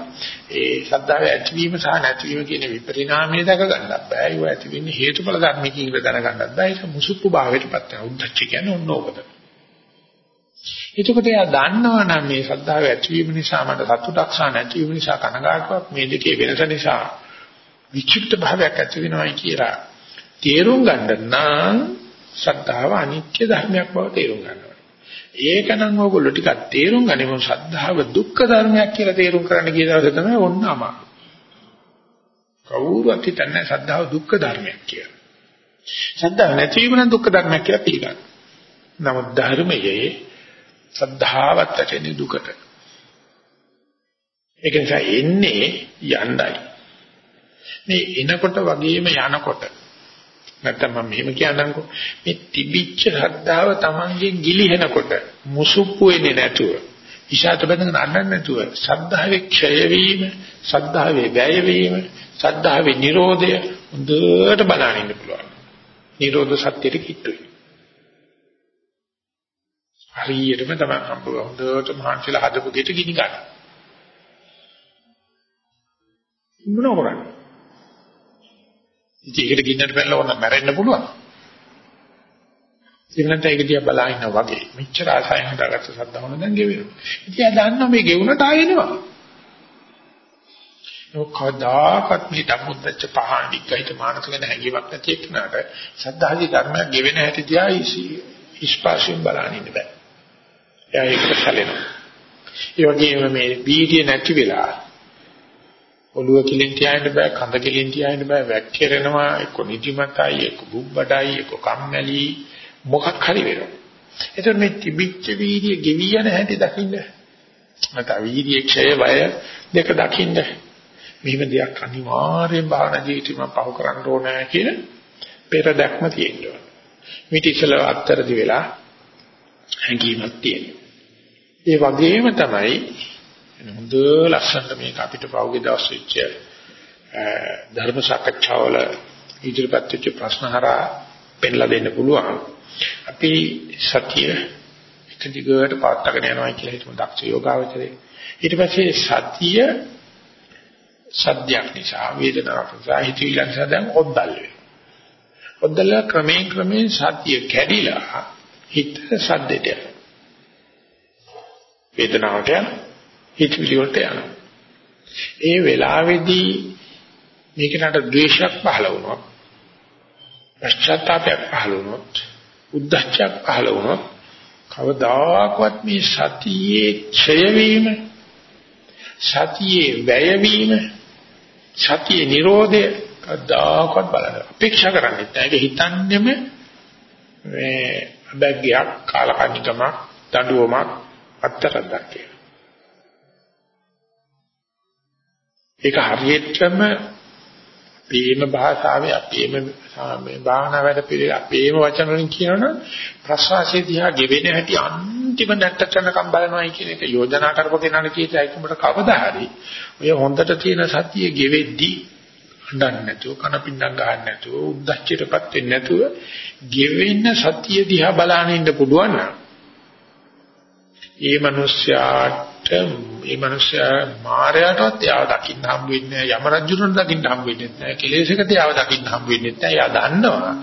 ඒ සද්ධාවේ ඇතිවීම සහ නැතිවීම කියන විපරිණාමය දැක ගන්නත් බෑ. ඒව ඇති වෙන්නේ හේතුබල ධර්මකින් දැන ගන්නත් බෑ. ඒක මුසුප්පු භාවයටපත් වෙනවා. උද්දච්ච කියන්නේ ඔන්න ඕකද. එතකොට එයා දන්නවනම් මේ ශ්‍රද්ධාව ඇතිවීම නිසා මට සතුටක් සහ නැතිවීම නිසා කනගාටුවක් මේ දෙකේ වෙනස නිසා විචිත්ත භාවයක් ඇති වෙනවයි කියලා තේරුම් ගන්න නම් ශ්‍රද්ධාව අනිත්‍ය ධර්මයක් බව තේරුම් ගන්නවා. ඒකනම් ඕගොල්ලෝ ටිකක් තේරුම් ගනිමු ශ්‍රද්ධාව දුක්ඛ ධර්මයක් කියලා තේරුම් කරන්න ගිය දවසේ තමයි ඔන්න අමාරු. කවුරුත් හිතන්නේ ශ්‍රද්ධාව දුක්ඛ ධර්මයක් කියලා. ශ්‍රද්ධාව නැතිවීම නම් දුක්ඛ ධර්මයක් කියලා පිළිගන්නවා. නමුත් ධර්මයේ සද්ධාවත් ඇතිනේ දුකට. ඒක නිසා එන්නේ යණ්ඩයි. මේ එනකොට වගේම යනකොට නැත්තම් මම මෙහෙම කියන්නම්කෝ මේ තිබිච්ච ශ්‍රද්ධාව Tamanගෙන් ගිලිහෙනකොට මුසුප්පු වෙන්නේ නැතුව ඉෂාත බඳගෙන අඬන්නේ නැතුව ශ්‍රද්ධාවේ ක්ෂය වීම ශ්‍රද්ධාවේ වැය වීම ශ්‍රද්ධාවේ Nirodha හොඳට බලන්න ඉන්න පුළුවන්. Nirodha සත්‍යයට කිට්ටුයි. හරියටම තමයි හම්බ හොඳට මහන්සිලා හදපු දෙයට ගිනි ගන්න. මොන කරන්නේ? ඉතින් ඒකට ගින්නට පැනලා ඕන මැරෙන්න පුළුවන්. ඉතින් ඒක දිහා බලා ඉන්නා වගේ මෙච්චර ආසයෙන් හදාගත්ත සද්දාවන දැන් ගෙවෙනවා. ඉතින් ආ දන්නවා මේ ගෙවුනට ආයෙනවා. ඔකදාකත් මේ ධම්මොද්දච්ච පහන් දික්කයිත මානසික නැගීමක් නැති එක්කනට සද්ධාදී ධර්මයක් ගෙවෙන හැටි දිහා ඉස්පාසියෙන් බලන්න ඉන්න බෑ. එයා ඒකට සැලෙනවා. ඒ වගේම මේ බීඩිය නැති වෙලා ඔළුව කිලින් තියාගෙන බෑ කඳ කිලින් තියාගෙන බෑ වැක්කිරෙනවා එක්ක නිදිමතයි එක්ක බුබ්බඩයි එක්ක කම්මැලි මොකක් හරි වෙනවා. එතකොට මේ තිබිච්ච වීර්ය ගෙවි යන හැටි දකින්න. නැත්නම් වීර්ය ක්ෂය වය දෙක දකින්න. මෙහිම දෙයක් අනිවාර්යෙන් භාවනා ජීවිතේම පහු කරන්න ඕනේ කියන පෙර දැක්ම තියෙනවා. මිට ඉස්සල අත්තරදි වෙලා හැඟීමක් තියෙනවා. ඒ වගේම තමයි හොඳ ලස්සනට මේක අපිට පහුගිය දවස් වෙච්ච ධර්ම සාකච්ඡාවල ඉදිරිපත් වෙච්ච ප්‍රශ්න හරහා පෙන්ලා දෙන්න පුළුවන්. අපි සතිය එක දිගට පාත්තගෙන යනවා කියලා හිතමු දක්ෂ යෝගාවචරේ. ඊට පස්සේ සතිය සද්දයක් නිසා වේදනාවක් නිසා හිතවිල්ලක් නිසා දැන් ඔද්දල් වෙනවා. ඔද්දල ක්‍රමයෙන් ක්‍රමයෙන් සතිය කැඩිලා හිත සද්දෙට යනවා. වේදනාවට යන හිතවිලි වලට යනවා. ඒ වෙලාවේදී මේකට ද්වේෂයක් පහළ වුණොත් පශ්චාත්තාපයක් පහළ වුණොත් උද්දච්චයක් පහළ වුණොත් කවදාකවත් මේ සතියේ ඡය වීම සතියේ වැය වීම සතියේ නිරෝධය කවදාකවත් බලන්න අපේක්ෂා කරන්නේ නැහැ. ඒක හිතන්නේම මේ බැග්ගයක් කාලකන්නිකමක් දඬුවමක් අත්තරක් කියලා. ඒක හරියටම අපේම භාෂාවේ අපේම මේ භාවනා වැඩ පිළිවෙල අපේම වචන වලින් කියනවනම් ප්‍රසවාසයේ දිහා ගෙවෙන හැටි අන්තිම නැට්ටකනකම් බලනවායි කියන එක යෝජනා කරපු කෙනාට කියතයි උඹට කවදා හරි ඔය හොඳට තියෙන සතිය ගෙවෙද්දී හඬන්නේ නැතුව කන පින්නම් ගහන්න නැතුව උද්දච්චයටපත් වෙන්නේ නැතුව ගෙවෙන්න සතිය දිහා බලන ඉන්න පුළුවන් නම් ඒ මිනිස්යාට ඒ මිනිස්යා මායයටවත් යාව දකින්න හම් වෙන්නේ යම රජුරණ දකින්න හම් වෙන්නේ නැහැ. කෙලෙසකට යාව දකින්න හම් වෙන්නේ නැහැ. යා දන්නවා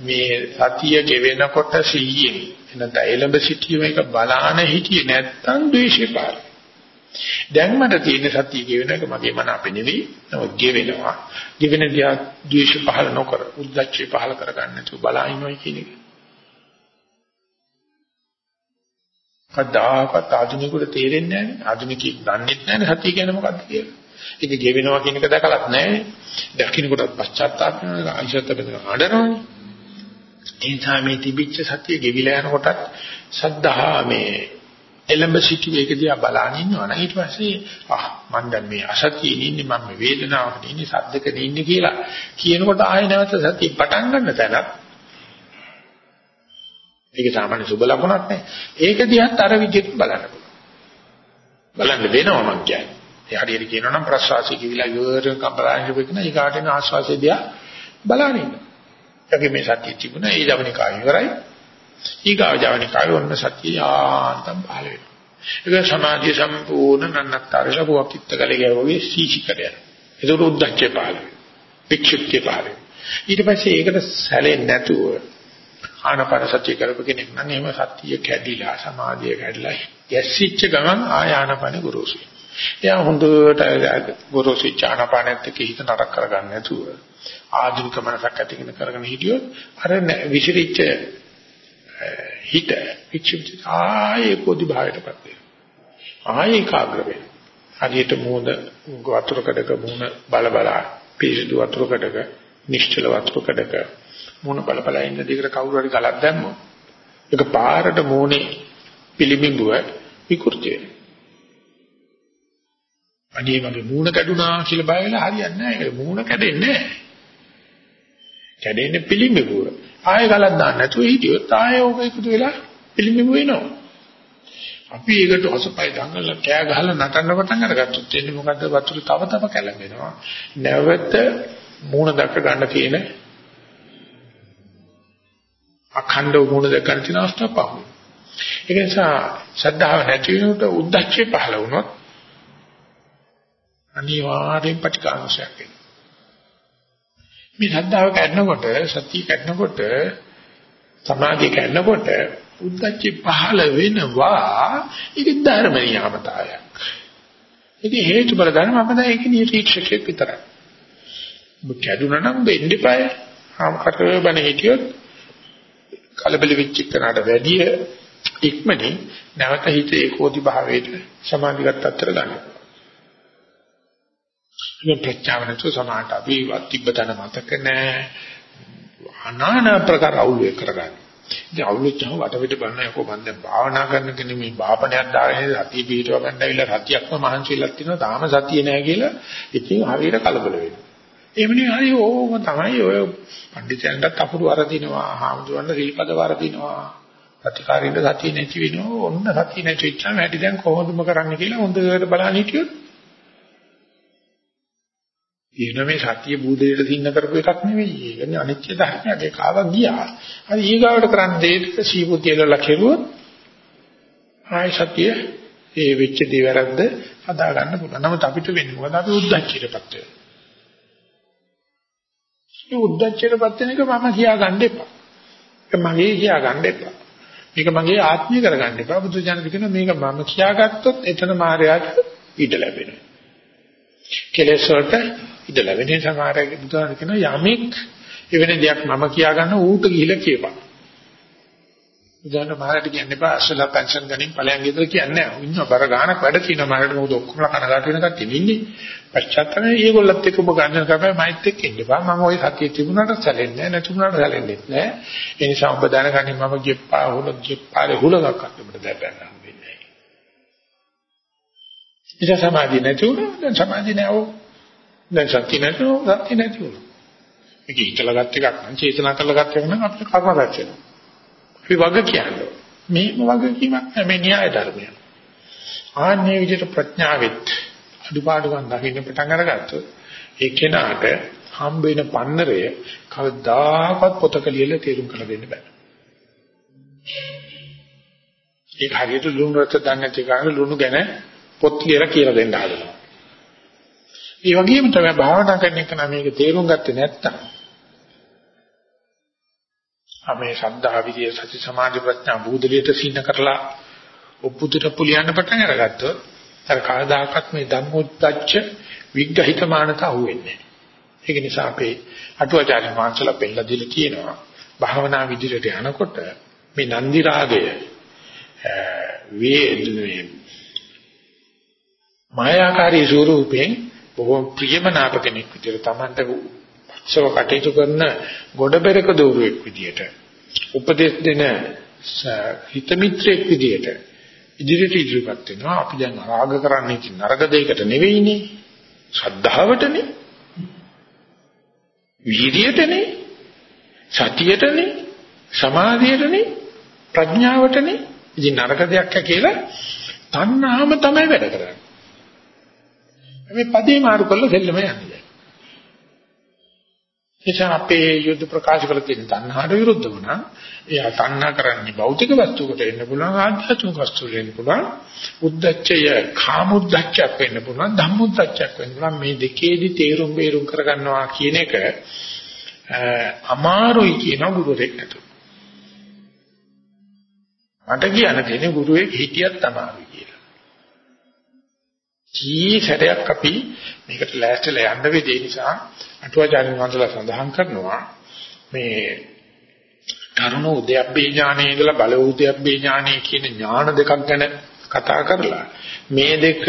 මේ සතිය ගෙවෙනකොට සිහියෙන් එනත එළඹ සිටීම එක බලාන හිටියේ නැත්තම් ද්වේෂේ පාර දැන් මට තියෙන සතිය ගෙවෙන එක මගේ මන අපේ නෙවෙයි. නමුත් ගෙවෙනවා. ගෙවෙන දිහා ද්වේෂ පහල නොකර උද්දච්චය පහල කරගන්න නැතුව බලා ඉන්නවයි කියන එක. කවදාකවත් ආධුනිකයට තේරෙන්නේ නැහැ. ආධුනිකයෙක් දන්නේ නැහැ සතිය කියන්නේ මොකක්ද කියලා. ඒක ගෙවෙනවා කියන එක දැකලත් නැහැ. දකින්නකොටත් පශ්චාත්තාප වෙනවා. ආයිසත් බෙදලා අඬනවනේ. ඒ නිසා මේ තිබිච්ච සතිය ගෙවිලා යනකොටත් සද්ධා මේ එලඹ සිටි එක දිහා බලන ඉන්නවනම් ඊට පස්සේ ආ මම දැන් මේ අසතියේ ඉන්නේ මම මේ වේදනාවක ඉන්නේ සද්දක ඉන්නේ කියලා කියනකොට ආයෙ නැවත සතිය පටන් ගන්න තැනක් ඒක සාමාන්‍ය සුබ ලකුණක් නේ ඒක දිහාත් අර විදිහට බලන්න බලන්න වෙනවා මං කියන්නේ ඒ හරියට කියනවා නම් ප්‍රසවාසී කිවිලා යෝර කම්පරාංශ වෙකන ඊගාට එන ආශ්වාසය දිහා බලන්න ඉන්න. ඒකේ මේ සතිය තිබුණා ඒ ජවනිකා ඉවරයි. ඊගාව ජවනිකා වොන්න සතිය යාන්තම් පහළ වෙනවා. ඒක සමාධිය සම්පූර්ණ නන්නතරල පුවක්කිට ගලේ ගෑවගේ සීසිකරය. ඒක උද්දච්චේ පහළ වෙනවා. වික්ෂිප්තිය පහළ වෙනවා. ඊට පස්සේ ඒකට සැලෙන්නේ නැතුව ආනපන සත්‍ය කරපු කෙනෙක් නම් එහෙම සත්‍ය කැඩිලා සමාධිය කැඩිලා යැසිච්ච ගමන් ආයානපන ගුරුසුයි. එයා හොඳට ගොරෝසු ඥානපානෙත් එක්ක හිත නරක කරගන්න නැතුව ආධුනික මනසක් ඇතිගෙන කරගෙන හිටියොත් අර විසිරිච්ච හිත විචිත ආයේ පොදි භාවයටපත් වෙනවා ආයේ කාග්‍ර වෙනවා හරියට මූණ වතුරකඩක මූණ බල බල පිරිසිදු වතුරකඩක නිශ්චල වතුරකඩක මූණ බල බල ඉන්න දිගට කවුරු හරි ගලක් දැම්මොත් ඒක පාරට මූණේ පිළිඹුව විකෘති වෙනවා අනේ මගේ මූණ කැඩුනා කියලා බය වෙලා හරියන්නේ නැහැ. ඒක මූණ කැඩෙන්නේ නැහැ. කැඩෙන්නේ පිළිඹුව. ආයෙ ගලක් දාන්න නැතුව හිටියොත් ආයෙ ඕක එකතු වෙලා පිළිඹුව වෙනවා. අපි ඒකට අසපයි දඟලලා කෑ ගහලා නටන්න පටන් අරගත්තොත් එන්නේ මොකද්ද වතුර තව තව කැළඹෙනවා. නැවත මූණ දැක ගන්න තියෙන අඛණ්ඩව මූණ දැක ගන්න තියෙන අවස්ථාව පහු. ඒ නිසා ශ්‍රද්ධාව නැති වෙනකොට උද්දච්චය පහළ වුණොත් අනිවාර්යෙන් ප්‍රතිකාරශයක් වෙනවා. මේ ශ්‍රද්ධාව කැඩනකොට සතිය කැඩනකොට සමාධිය කැඩනකොට උද්දච්ච පහළ වෙනවා ඒක ධර්ම නියාමතාවයක්. ඒක හේතු බල ධර්ම අපද ඒක නිරීක්ෂකෙක් විතරයි. ඔබ කැඩුනා නම් දෙන්න eBay. ආමකට බණ හිටියොත් කලබල වෙච්ච එකනට වැඩිය ඉක්මනින් නැවත හිත ඒකෝදි භාවයට සමාධිගත අතර ගන්නවා. මේ ප්‍රඥාව නැතුව සමාහට අපි තිබ්බතන මතක නැහැ. අනාන ප්‍රකාර අවුල් වේ කරගන්න. ඉතින් අවුල්ච්චම වටපිට බලන යකෝ මම දැන් භාවනා කරන කෙනෙක් මේ බාපණයක් දාගෙන සතිය පිටව ගන්න ඇවිල්ලා සතියක්ම මහන්සියලක් තියෙනවා තාම සතිය නැහැ කියලා ඉතින් හරියට කලබල වෙනවා. එමුනේ හරි ඕම තමයි ඔය පඬිතුයන්ටත් අපුරු වරදිනවා, හාමුදුරන්ට රීපද වරදිනවා. ප්‍රතිකාරින්ද සතිය නැති වෙනවා. ඔන්න සතිය නැති වෙච්චාම හැටි දැන් කොහොමදම කරන්න කියලා හොඳට බලන්න හිටියොත් කියන මේ සතිය බුදේට සින්න කරපු එකක් නෙවෙයි. ඒ කියන්නේ අනිත්‍ය ධර්මයක් ඒක ආවා ගියා. හරි ඊගාවට කරන්න දෙයට සීපුතියල කෙරුවොත් ආය සතිය ඒ වෙච්ච දේ වැරද්ද හදා ගන්න පුළුවන්. නමුත් අපිට වෙන්නේ මොකද අපි උද්දච්චයටපත් වෙනවා. ඒ උද්දච්චයටපත් වෙන එක මම කියා ගන්න එපා. ඒක මගේ කියා ගන්න එපා. මේක මගේ ආත්මීය කරගන්න එපා. බුදු දහම කියනවා මේක මම කියාගත්තොත් එතන මායයට ඉඩ ලැබෙනවා. කෙලෙස් වලට ඉඳ ලැබෙන සමහරගේ බුදුහාම කියන යමෙක් එවැනි දෙයක් මම කියා ගන්න ඌට ගිහිලා කියපන්. බුදුහාම මහරට කියන්නේ බා අසලා පෙන්ෂන් ගනින් ඵලයන් ගෙදර කියන්නේ නැහැ. ඉන්න බර ගානක් වැඩ තියෙනවා මහරට මොකද ඔක්කොම කනගාටු වෙන කට්ටිය ඉන්නේ. පශ්චාත්තමේ ඒගොල්ලත් එක්ක ඔබ ගන්න කපයි මයිත් එක්ක ඉන්න බා. මම ওই සතිය තිබුණාට සැලෙන්නේ නැහැ නැතුණාට සැලෙන්නේ නැහැ. ඒ නිසා ඔබ දැනගන්නේ මම ගෙප්පා හොල ගෙප්පාරේ හුලගක් අක්කමට දැපන්න හම්බෙන්නේ නැහැ. ඉතින් සමාධිය නැති වුණා දැන් සමාධිය නැවෝ දැන් සත්‍ය නැතුව සත්‍ය නැති වුණා. මේක හිතලා ගත් එකක් නම් චේතනා කරලා ගත් එකක් නම් අපිට කර්ම රැස් වෙනවා. අපි වග කියන්නේ. මේම වගකීමක් නෙමෙයි න්‍යාය ධර්මය. ආන්නේ විදිහට ප්‍රඥාවෙත් අදුපාඩුකම් දකින්න පටන් අරගත්තොත් ඒ කෙනාට හම්බ වෙන පන්නරය කවදාකවත් පොතක ලියලා තේරුම් කරලා දෙන්න බෑ. ඒක හරියට ලුණු රස දන්නේ නැති කෙනා ලුණු ගැන පොත් ලියලා කියලා දෙන්න හදනවා. ඒ වගේම තමයි භාවනා කරන එක නම් මේක තේරුම් ගත්තේ නැත්තම් අපේ ශ්‍රද්ධා විදියේ සති සමාධි ප්‍රඥා බුදුලියට සින්න කරලා ඔප්පුතට පුලියන්න පටන් අරගත්තොත් අර කවදාකවත් මේ ධම්මොත්ච්ච විග්‍රහිත මානත අහුවෙන්නේ නැහැ. ඒක නිසා අපේ අටුවාචාර්ය වංශලා පෙන්නලා දීලා කියනවා භාවනා විදියට යනකොට මේ නන්දි රාගය වේ මායාකාරී ස්වරූපයෙන් බොහෝ ප්‍රියමනාප කෙනෙක් විදිහට Tamanta උත්සව කටයුතු කරන ගොඩබෙරක දෝරුවෙක් විදිහට උපදෙස් දෙන හිත මිත්‍රෙක් විදිහට ඉදිරියට ඉදිරියපත් වෙනවා. අපි දැන් රාග කරන්නේ ඉතින් නරක දෙයකට නෙවෙයිනේ. ශ්‍රද්ධාවටනේ. වීර්යයටනේ. සතියටනේ. සමාධියටනේ. ප්‍රඥාවටනේ. ඉතින් නරක දෙයක් කියලා තණ්හාම තමයි වැඩ කරන්නේ. මේ පදේ මාරු කරලා දෙල්ලම යන්නේ. එචා අපේ යුද්ධ ප්‍රකාශ කළ තියෙන තණ්හාට විරුද්ධ වුණා. එයා තණ්හා කරන්නේ භෞතික වස්තුවකට එන්න පුළුවන් ආධ්‍යාත්මික වස්තුවකට එන්න පුළුවන්. උද්දච්චය කාමුද්දච්චයක් වෙන්න පුළුවන් ධම්මුද්දච්චයක් වෙන්න පුළුවන්. මේ දෙකේදී තේරුම් බේරුම් කරගන්නවා කියන එක අමාරුයි කියන ගුරුවරයෙක් නතු. මට කියන්න තියෙන්නේ ගුරුවෙක් හිටියත් අමාරුයි කියලා. කී සැරයක් අපි මේකට ලෑස්තිලා යන්න වෙදී නිසා අටුවාචාර්ය වහන්සේලා සඳහන් කරනවා මේ කරුණ උද්‍යප්පේ ඥානයේ ඉඳලා බල උද්‍යප්පේ ඥානයේ කියන ඥාන දෙකක් ගැන කතා කරලා මේ දෙක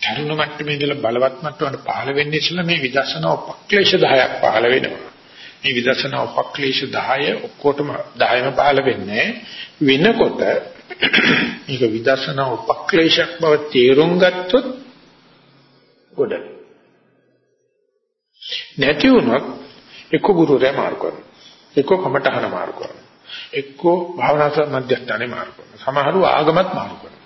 කරුණ මට්ටමේ ඉඳලා බලවත් මට්ටමට පහළ වෙන්නේ ඉස්සෙල්ලා මේ විදර්ශනා උපක්ලේශ 10ක් පහළ වෙනවා. මේ විදර්ශනා උපක්ලේශ 10 ඔක්කොටම 10ම පහළ වෙන්නේ වෙනකොට මේක විදර්ශනා උපක්ලේශයක් බව තේරුම් ගත්තොත් ගොඩයි. නැති වුණොත් එක්ක ගුරුවරයා මාරු කරනවා. එක්ක කමටහන මාරු කරනවා. එක්ක භාවනා මධ්‍යස්ථානේ මාරු කරනවා. සමහරව ආගමත් මාරු කරනවා.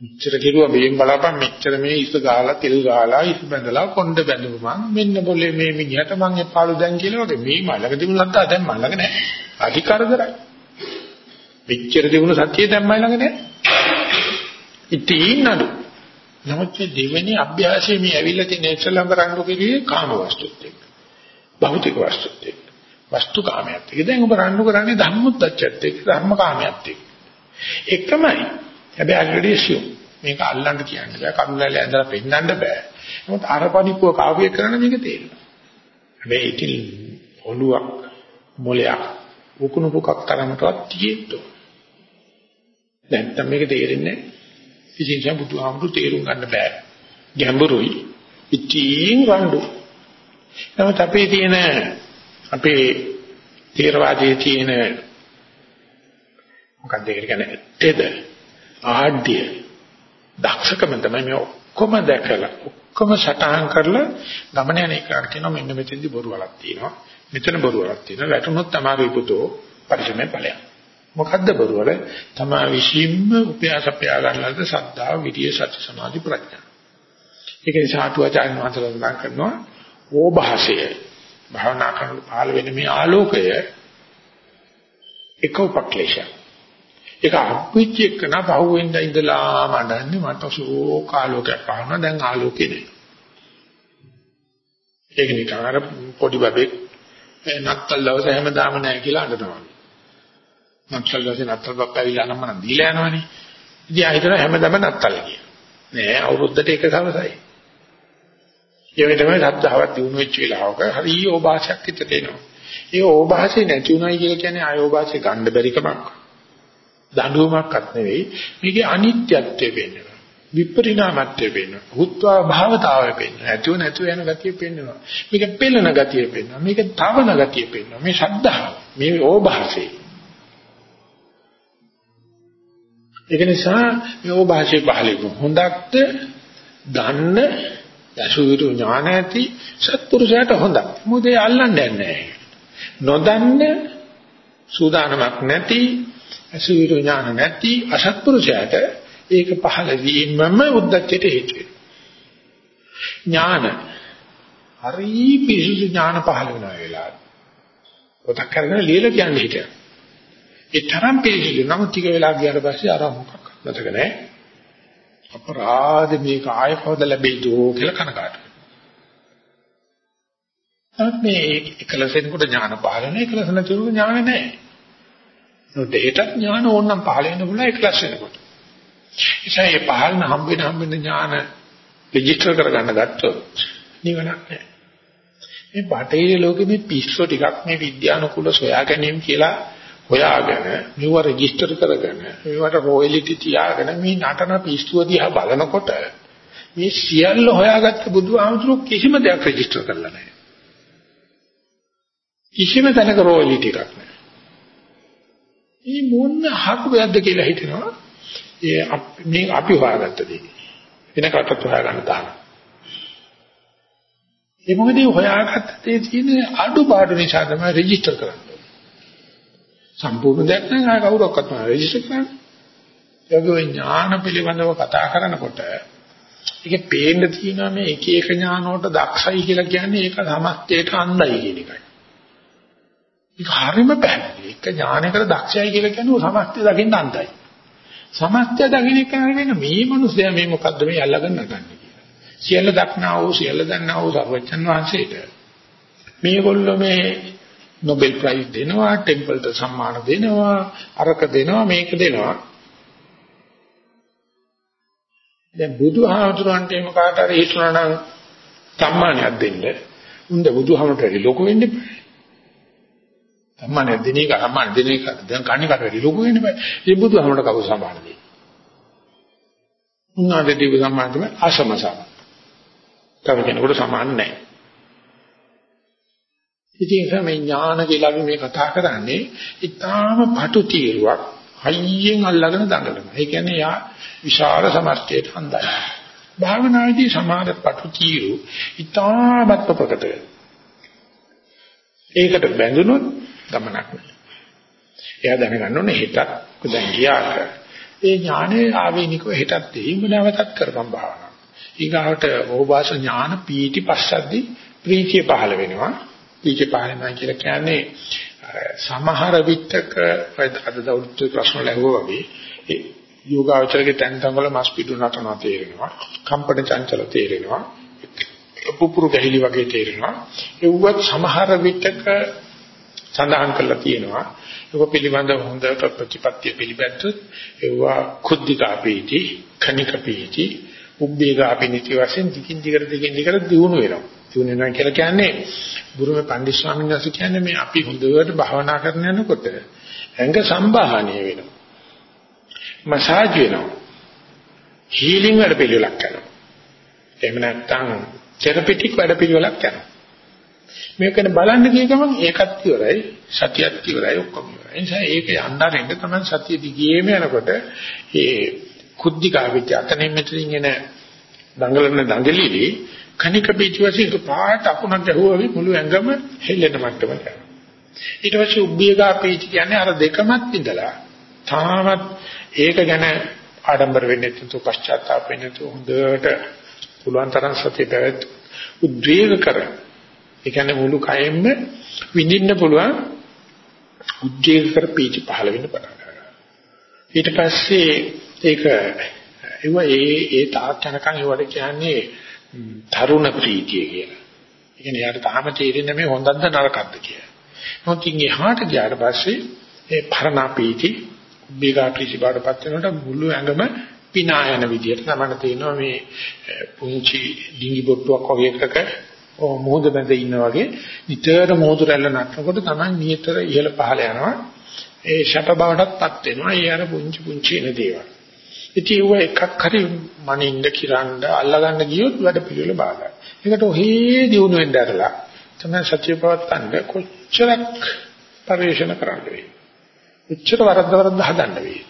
මෙච්චර කිරුවා බේම් බලාපන් මෙච්චර මේ ඉස ගාලා තෙල් ගාලා ඉස් බැඳලා කොණ්ඩ බැඳුවා මං මෙන්න બોලේ මේ මිනිහට මං එපාලු දැන් කියලා වගේ මේ මලක තිබුණ නැත්නම් දැන් මලක නැහැ. අධිකාරදරයි. මෙච්චර තිබුණ සත්‍යය දැන් මයි ළඟ නැහැ. ඉතින් නඩු නමුත් මේ දෙවෙනි අභ්‍යාසයේ මේ ඇවිල්ලා තියෙන ඉස්සලම් කරන්න කිව්වේ කාම වස්තුත් එක්ක. භෞතික වස්තුත් එක්ක. වස්තු කාමයට. ඒක දැන් ඔබ රණ්ඩු කරන්නේ ධම්මොත්ච්චත් එක්ක ධර්ම කාමයට එක්ක. එකමයි. හැබැයි අග්‍රදේශිය මේක අල්ලන්න කියන්නේ බෑ. කරුණාලේ ඇඳලා පෙන්නන්න බෑ. නමුත් අරපණිපුව කාව්‍ය කරන මේක තේරෙනවා. හැබැයි ඉතින් ඔළුවක් මොලයක් උකුණු පුකක් තරමටවත් තියෙන්න. නැත්තම් මේක තේරෙන්නේ නැහැ. විශේෂයෙන් බුදුහාමුදුරු තේරුම් ගන්න බෑ. ගැඹුරුයි. ඉතින් රණ්ඩු. නමුත් අපේ තියෙන අපේ තේරවාදයේ තියෙන මොකක්ද ඒකට කියන්නේ තෙද ආඩ්‍ය දක්ෂකම තමයි මේ ඔක්කොම දැකලා ඔක්කොම සටහන් කරලා ගමන යන එකට කියනවා මෙන්න මෙතෙන්දි බොරු වලක් තියෙනවා මෙතන බොරු වලක් තියෙනවා වැටුනොත් තමයි පුතෝ පරිසමේ ඵලයක් මොකද්ද බරුවල? තමා විශ්ීම්ම උපයාස අපයා ගන්නලද සද්ධා, විරිය, සති, සමාධි, ප්‍රඥා. ඒක නිසා අටුවාචාර්ය වහන්සේලා සඳහන් කරනවා ඕභාසය. භාවනා කරන පහළ වෙන මේ ආලෝකය එක උපක්ලේශයක්. ඒක අභිච්ච එක්කන පහුවෙන්ද ඉඳලා මඩන්නේ මට ශෝක ආලෝකයක් පහනවා දැන් ආලෝකේ නෑ. ඒක නිකන් අර පොඩි බබෙක් නත්තල් දවස හැමදාම නෑ කියලා අඬනවා. නත්තල් දැසේ නත්තල් බප්පැවිලා නම් මම දීලා යනවනේ. ඉතින් ආ හිතන හැමදාම නත්තල් කිය. නෑ අවුරුද්දට එක සමසයි. ඒ වගේ තමයි සද්ධාවත් දිනු වෙච්ච වෙලාවක හරි ඕභාෂයක් හිතට එනවා. ඒ ඕභාෂේ නැති උනායි කියලා කියන්නේ ආය ඕභාෂේ ගන්න බැරි කමක්. දඬුවමක්වත් නෙවෙයි. මේකේ අනිත්‍යත්වය වෙන්නවා. විපරිණාමත්වය වෙන්නවා. හුත්වා භාවතාවය වෙන්නවා. ඇතුව නැතුව යන ගතිය පෙන්වනවා. මේක පෙළෙන ගතිය පෙන්වනවා. මේක තවන ගතිය පෙන්වනවා. මේ ශ්‍රද්ධාව. මේ ඕභාෂේ. ඒක නිසා මේ ඕභාෂයේ පහලෙක හොඳක්ද දන්න යසුවිරු ඥාන ඇති සත්පුරුෂයාට හොඳයි. මොකද ඒ අල්ලන්නේ නැහැ. නොදන්න සූදානමක් නැති අසුවිරු ඥාන නැති අසත්පුරුෂයාට ඒක පහළ වීමම උද්දච්චයට හේතු වෙනවා. ඥාන හරි පිසුසු ඥාන පහළ වෙන වෙලාවට පොතක් කරගෙන ලියලා කියන්නේ හිටියා. ඒ තරම් පිළිසිදු නම් ටික වෙලා ගියාට පස්සේ අර මොකක් නැතක නෑ. අපරාධ මේක ආයෙ කවද ලැබෙයිද කියලා කනකාටු. නමුත් මේ එකලසෙන්කොට ඥාන පහළ නැහැ එකලස නැතිව ඥාන නැහැ. නොදේට ඥාන ඕනනම් පහළ වෙන්න පුළුවන් එකලස් වෙනකොට. ඒසයි මේ පහළ හම්බ වෙන හම්බ වෙන ඥාන රෙජිස්ටර් කරගන්න ගත්තොත් නිවනක් නැහැ. මේ බටහිර ලෝකෙ මේ පිස්සෝ ටිකක් මේ විද්‍යානුකූල සොයා ගැනීම කියලා හොයාගෙන මෙව රෙජිස්ටර් කරගෙන මේවට රොයලිටි තියාගෙන මේ නටන පිස්සුව දිහා බලනකොට මේ සියල්ල හොයාගත්ත බුදුහාමුදුරු කිසිම දෙයක් රෙජිස්ටර් කරලා නැහැ. කිසිම තැනක රොයලිටි එකක් නැහැ. මේ මොන හකුවක්ද කියලා හිතෙනවා. ඒ මේ අපි හොයාගත්ත දේ. වෙන කටත් හොයාගන්න දාන. ඒ මොකද හොයාගත්ත දේ තියෙන අඩුපාඩු නිසා තමයි රෙජිස්ටර් කරන්නේ. සම්පූර්ණ දෙයක් නම් ආය කවුරක්වත් නෑ රෙජිස්ටර් කරන්නේ. ඒගොල්ලෝ ඥාන පිළිබඳව කතා කරනකොට ඒකේ පේන්න තියෙනවා මේ එක එක ඥාන වලට දක්ෂයි කියලා කියන්නේ ඒක සමස්තයට අන්දයි කියන එකයි. ඒක හරියම පැහැදිලි. එක ඥානයකට දක්ෂයි කියලා කියන්නේ සමස්තය දකින්න අන්දයි. සමස්තය දකින්න කෙනා වෙන මේ මිනිස්සයා මේ මොකද්ද මේ අල්ලගෙන නටන්නේ කියලා. සියල්ල දක්නා වූ සියල්ල දන්නා වූ සර්වචන් වහන්සේට මේගොල්ලෝ මේ නොබෙල් ප්‍රයිස් දෙනවා, ටෙම්පල්ට සම්මාන දෙනවා, අරක දෙනවා, මේක දෙනවා. දැන් බුදුහාමුදුරන්ට එහෙම කාට හරි හිතුණා නම් සම්මානයක් දෙන්න. උන්ද බුදුහාමුදුරට වැඩි ලොකු වෙන්න බෑ. සම්මානයක් දෙන එක සම්මාන දෙන එක දැන් කන්නේ කාට වැඩි ලොකු වෙන්න බෑ. ඒ බුදුහාමුදුරට කවුරු සම්මාන දෙන්නේ? උන්වහන්සේ දීපු සම්මාන තමයි අසමසම. තව කෙනෙකුට සම්මාන නැහැ. ඉතින් මේ ඥාන කියලා අපි මේ කතා කරන්නේ ඊටාම පටු තීරුවක් හයියෙන් අල්ලගෙන දඟලනවා. ඒ කියන්නේ යා විශාල සමර්ථයට හඳයි. භාවනාදී සමාද පටු තීරු ඊටාමත් ප්‍රකට ඒකට බැඳුනොත් ගමනක් නෑ. එයා දැනගන්න ඕනේ හෙටත් දැන් ගියාට ඒ ඥානේ ආවේනිකව හෙටත් දෙහිම නැවතත් කරපම් භාවනාව. ඊගාවට ඕවාස ඥාන පීටි පස්සද්දී ප්‍රීතිය පහළ වෙනවා. ඊට පහළමයි කියලා කියන්නේ සමහර විටක අද දවල්ට ප්‍රශ්න ලැබුවා වගේ ඒ යෝගාචරයේ තැන් තැන් වල මස් පිටු නටනවා තේරෙනවා කම්පන චංචල තේරෙනවා පුපුරු ගැහිලි වගේ තේරෙනවා. ඒවත් සමහර විටක සඳහන් කරලා තියෙනවා ඒක පිළිබඳව හොඳ ප්‍රතිපත්තිය පිළිබැද්දොත් ඒවා කුද්ධිකා පීති කණික පීති උබ්බේගා පිනිති වශයෙන් දිගින් දිගට දිගින් දිගට දියුණු වෙනවා දියුණු වෙනවා කියලා කියන්නේ ගුරුමේ පණ්ඩිත ස්වාමීන් වහන්සේ කියන්නේ මේ අපි හොඳට භාවනා කරන යනකොට ඇඟ සම්බාහනීය වෙනවා. මසාජ් වෙනවා. හීලින් වැඩ පිළිවෙලක් කරනවා. එහෙම නැත්නම් තෙරපිටික් වැඩ පිළිවෙලක් කරනවා. මේකෙන් බලන්න ගිය ගමන් ඒකත් ඉවරයි සතියත් ඉවරයි ඔක්කොම ඉවරයි. ඒ නිසා ඒක යන්නරින්ද තමයි සතිය දිගේම යනකොට ඒ කුද්ධිකා විද්‍ය අතනින් මෙතනින් එන දඟලන දඟලිලි කණික පිටිවසින් පාට අකුණක් ගැහුවා වගේ මුළු ඇඟම හෙල්ලෙන මට්ටමට යනවා. ඊට පස්සේ උබ්බේගා පීචි කියන්නේ අර දෙකමත් ඉඳලා තාමත් ඒක ගැන ආඩම්බර වෙන්නේ නැතුව පශ්චාත්තාප වෙන්නේ නැතුව හොඳට පුළුවන් තරම් සතිය පැවැත් උද්වේග කර. ඒ කියන්නේ මුළු කයෙන්ම විඳින්න පුළුවන් උද්වේග කර පීචි පහළ වෙන්න පටන් ගන්නවා. ඊට පස්සේ ඒක ඒව ඒ ඒ තාක් යනකම් ඒවට කියන්නේ තරුණ ප්‍රීතිය කියලා. ඒ කියන්නේ යාට තාම තේරෙන්නේ මේ හොඳක්ද නරකක්ද කියලා. මොකද ඉන්නේ එහාට ගියාට පස්සේ ඒ පරණ ප්‍රීති බීගා ප්‍රීති බාටපත් වෙනකොට මුළු ඇඟම පිනා යන විදිහට තමයි තේරෙනවා මේ පුංචි ඩිංගි බොට්ටුවක් වගේ එකක මොහොත බැඳ ඉන්නා වගේ නිතර මොහොත රැල්ල නටනකොට තමයි නිතර ඉහළ පහළ යනවා. ඒ ෂට බවටත්පත් වෙනවා. ඒ අර පුංචි පුංචි එන දේවල්. ඉතින් ඒව එකක් හරි මනින්න කිරන්න අල්ලගන්න ගියොත් වැඩ පිළිවෙල බාධායි. ඒකට ඔහේ දිනු වෙන්න ඇරලා තමයි සත්‍ය පවත්තන්න කොච්චරක් පරිශන කරන්න වෙයි. කොච්චර වරද්ද වරද්ද හදන්න වෙයි.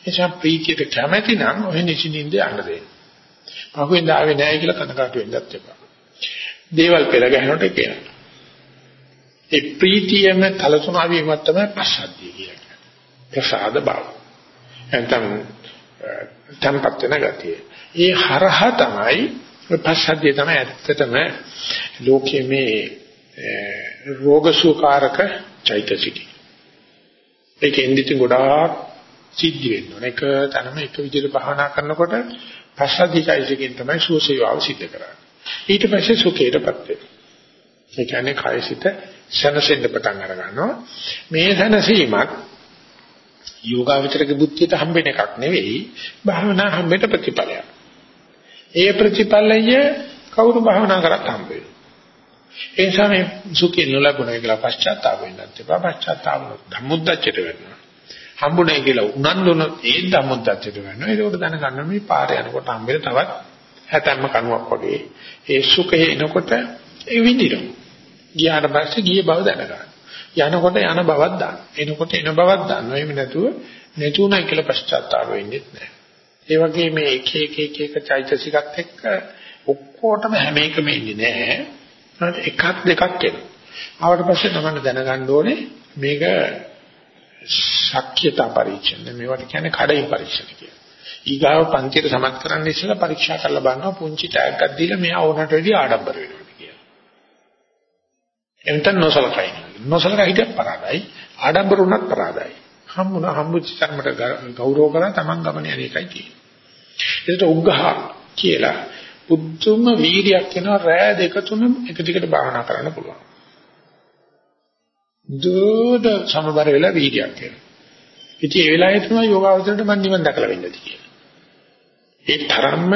එනිසා ප්‍රීතියට කැමැති නම් ඔහේ නිසින්ින්ද යන්න දෙන්න. පහුවෙන් ආවේ නැහැ කියලා කනකාට වෙන්නත් එපා. දේවල් පෙළ ගැහෙනකොට කියනවා. ඒ ප්‍රීතියම තලතුණා වීමක් තමයි ප්‍රසාදිය කියන්නේ. ප්‍රසාද බව. එතන තැම්පත් වෙන ගතිය. ඒ හරහා තමයි පස්සද්ධිය තමයි ඇත්තටම ලෝකයේ මේ රෝග සුකාරක චෛතසිකය. ඒකෙන් දිට ගොඩාක් සිද්ධ වෙනවා. එක තැනම එක විදිහට භාවනා කරනකොට පස්සද්ධි චෛතසිකෙන් තමයි සුවසේවාව සිද්ධ කරන්නේ. ඊට පස්සේ සුඛයටපත් වෙනවා. ඒ කියන්නේ කායසිත සනසෙන්න පටන් අර ගන්නවා. මේ සනසීමත් යෝගාවචරගේ බුද්ධියට හම්බෙන එකක් නෙවෙයි භාවනා හම්බෙට ප්‍රතිඵලයක්. ඒ ප්‍රතිඵලය කවුරු භාවනා කරත් හම්බ ඒ නිසා මේ සුඛය නොලැබුණා කියලා පශ්චාත්තාප වෙන්නත් එපා. පශ්චාත්තාප ධම්මුද්දච්චයට වෙනවා. හම්බුනේ කියලා උනන්දුන ඒ ධම්මුද්දච්චයට වෙනවා. ඒකෝට දැනගන්න මේ පාරේ යනකොට හම්බෙල තවත් හැතැම්ම කණුවක් වගේ. ඒ සුඛය එනකොට ඒ විඳිනවා. ගියාට පස්සේ ගිය බව දැනගන්න. යනකොට යන බවක් දාන්න. එනකොට එන බවක් දාන්න. එහෙම නැතුව නැතුණයි කියලා පශ්චාත්තාප වෙන්නේ නැහැ. ඒ වගේ මේ එක එක එක එක චෛතසිකත් එක්ක ඔක්කොටම හැම එකම ඉන්නේ නැහැ. එකක් දෙකක් එනවා. ආවට පස්සේ තමයි දැනගන්න ඕනේ මේක ශක්්‍යතා පරීක්ෂණ. මේවට කියන්නේ කඩේ පරීක්ෂණ කියලා. ඊගාව පන්තියට සමත් කරන්න ඉස්සෙල්ලා පරීක්ෂා කරලා බලනවා පුංචි ටැග් එකක් දීලා මෙයා ඕනට වැඩි ආඩම්බර වෙනවා කියලා. එතන නොසලකයි. නොසලකයි හිටියත් පරාදයි. ආඩම්බර වුණත් පරාදයි. හම්බුණා හම්බුච්ච ධර්මයට ගෞරව කරා තමන් ගමනේ යන එකයි තියෙන්නේ. ඒකට උග්ඝහ කියලා උතුම් වීර්යයක් වෙනවා රෑ දෙක තුන එක දිගට භාවනා කරන්න පුළුවන්. දුද සමබර වෙලා වීර්යයක් වෙනවා. ඉතින් ඒ වෙලාවේ තමයි යෝගාවචරයට මම නිවන් දැකලා වෙන්නේ කියලා. ඒ තරම්ම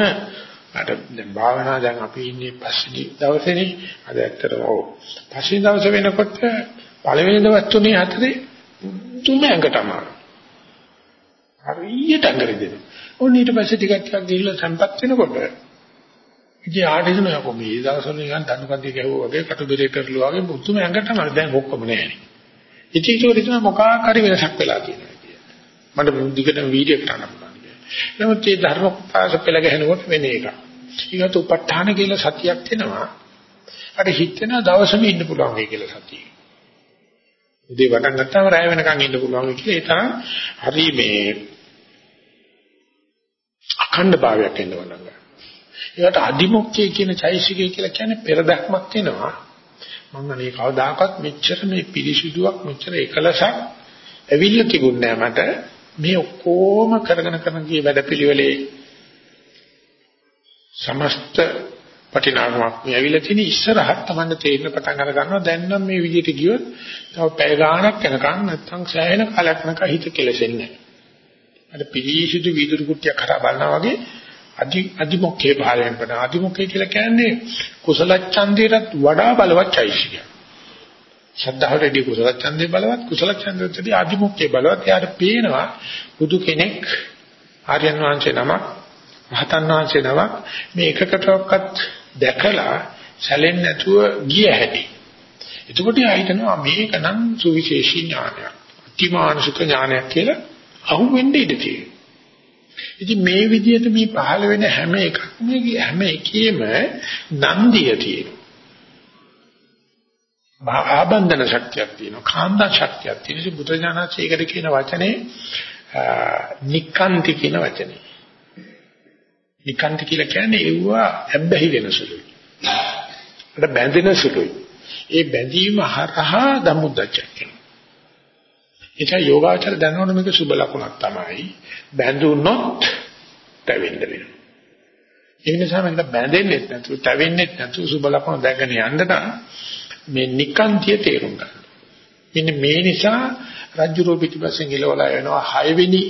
අර දැන් භාවනා දැන් අපි ඉන්නේ පස්වෙනි දවසේනේ. අද ඇත්තටම ඔව්. පස්වෙනි දවසේ වෙනකොට පළවෙනි දවස් තුනේ හතරේ තුන ඇඟට අමාරු හරියට ඇඟරි දෙනවා ඔන්න ඊට පස්සේ ටිකක් ටිකක් ගිහිල්ලා සම්පත් වෙනකොට ඉතින් ආඩිසන යකෝ මේ දවස්වල නිකන් දනුකන්දේ ගැහුවා වගේ කටුබෙරේ කරලුවා වගේ මුතුම ඇඟට අමාරු දැන් ඔක්කොම නැහැ ඉතින් ඒක ඉතින් මොකක් හරි වෙනසක් වෙලා තියෙනවා කියන්නේ මට දිගටම වීඩියෝ කරන්න පුළුවන් නමුත් මේ ධර්ම කොටස පෙළ ගැහෙනකොට වෙන එකක්. ඊගොත උප ဋ ාණ කියලා සතියක් එනවා. අර හිතෙන දවසම ඉන්න පුළුවන් වෙයි කියලා සතිය. ඉතින් වටන් ගත්තාම රැය වෙනකන් ඉන්න පුළුවන් කියලා ඒ තරම් හරි මේ අඛණ්ඩ භාවයක් එන්න වඩ ගන්නවා. ඒකට අදිමොක්කේ කියන චෛසිකය කියලා කියන්නේ පෙරදක්මක් වෙනවා. මම අනේ කවදාකවත් මෙච්චර මේ පිරිසිදුවක් මෙච්චර එකලසක් ඇවිල්ලා තිබුණේ නැහැ මට. මේ ඔක්කොම කරගෙන කරන ගිය වැඩපිළිවෙලේ සමස්ත පටිනාගමක් මේ ඇවිල්ලා තියෙන ඉස්සරහට Tamanne තේරෙන පටන් අර ගන්නවා දැන් නම් මේ විදිහට ගියොත් තව පැය ගාණක් යනකම් නැත්තම් සෑහෙන කාලයක් යනකම් හිත කෙලසෙන්නේ නැහැ. අර පිළිසිදු විදුරු කුට්ටියක් කරා බලනවා වගේ අදි අදිමොක්කේ භාවයෙන් කරන අදිමොක්කේ කියලා කියන්නේ කුසල ඡන්දයටත් වඩා බලවත් චෛසිකයක්. ශ්‍රද්ධාවටදී කුසල ඡන්දේ බලවත් කුසල ඡන්දෙදී ආධිමුඛ්‍ය බලවත් යාට පේනවා බුදු කෙනෙක් ආර්යයන් වහන්සේ නමක් රහතන් වහන්සේ නමක් මේ එකකටවත් දැකලා සැලෙන්නේ නැතුව ගිය හැටි. එතකොට ආයිතනවා මේක නම් සුවිශේෂී ඥානයක්. අතිමානුෂික ඥානයක් කියලා අහුවෙන්න ඉඩ තියෙනවා. ඉතින් මේ විදිහට මේ පහළ වෙන හැම එකක්ම හැම එකේම නන්දිය තියෙනවා. ආබන්ධන ශක්තියක් තියෙනවා කාන්දා ශක්තියක් තියෙනවා ඉතින් බුදුජානකසේ ඒකට කියන වචනේ නික්කාන්ති කියන වචනේ නික්කාන්ති කියලා කියන්නේ ඒව ඇබ්බැහි වෙන සුළුයි. අර බැඳෙන සුළුයි. ඒ බැඳීම හරහා දමුද්දච්චක් වෙනවා ඒක යෝගාචර දැනනොත් මේක සුබ ලකුණක් තමයි. බැඳුනොත් තැවෙන්න වෙනවා. ඒ නිසා මම බැඳෙන්නේ නැතුව තැවෙන්නේ නැතුව සුබ ලකුණ දැකගෙන යන්න නම් මේ නිකාන්තිය තේරුම් ගන්න. මෙන්න මේ නිසා රජ්ජුරෝ පිටිපස්සෙන් ගිලවලා යනවා 6 වෙනි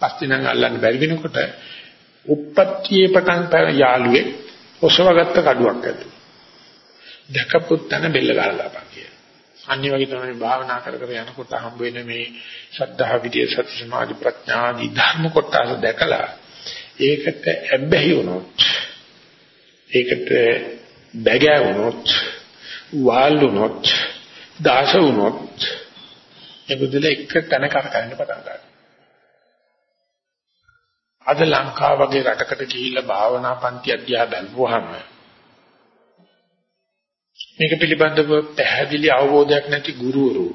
පස් දිනක් අල්ලන්න බැරි වෙනකොට උප්පත්තියේ පටන් යාළුවේ ඔසවගත්ත කඩුවක් ඇති. දැකපුත් තන බෙල්ල ගහලා දාපන් කියලා. අනිත් වගේ තමයි භාවනා කර කර යනකොට හම්බ වෙන මේ ශ්‍රද්ධා විදියේ සති සමාධි ප්‍රඥා ආදී ධර්ම කොටස දැකලා ඒකට ඇබ්බැහි වුණොත් ඒකට බැගෑ වුණොත් වාල් වුණොත් දාස වුණොත් ඒ බුදුල එක තැන කරකැවෙන්න පටන් ගන්නවා. අද ලංකාව වගේ රටකට ගිහිල්ලා භාවනා පන්ති අධ්‍යා බැලුවාම මේක පිළිබඳව පැහැදිලි අවබෝධයක් නැති ගුරුවරු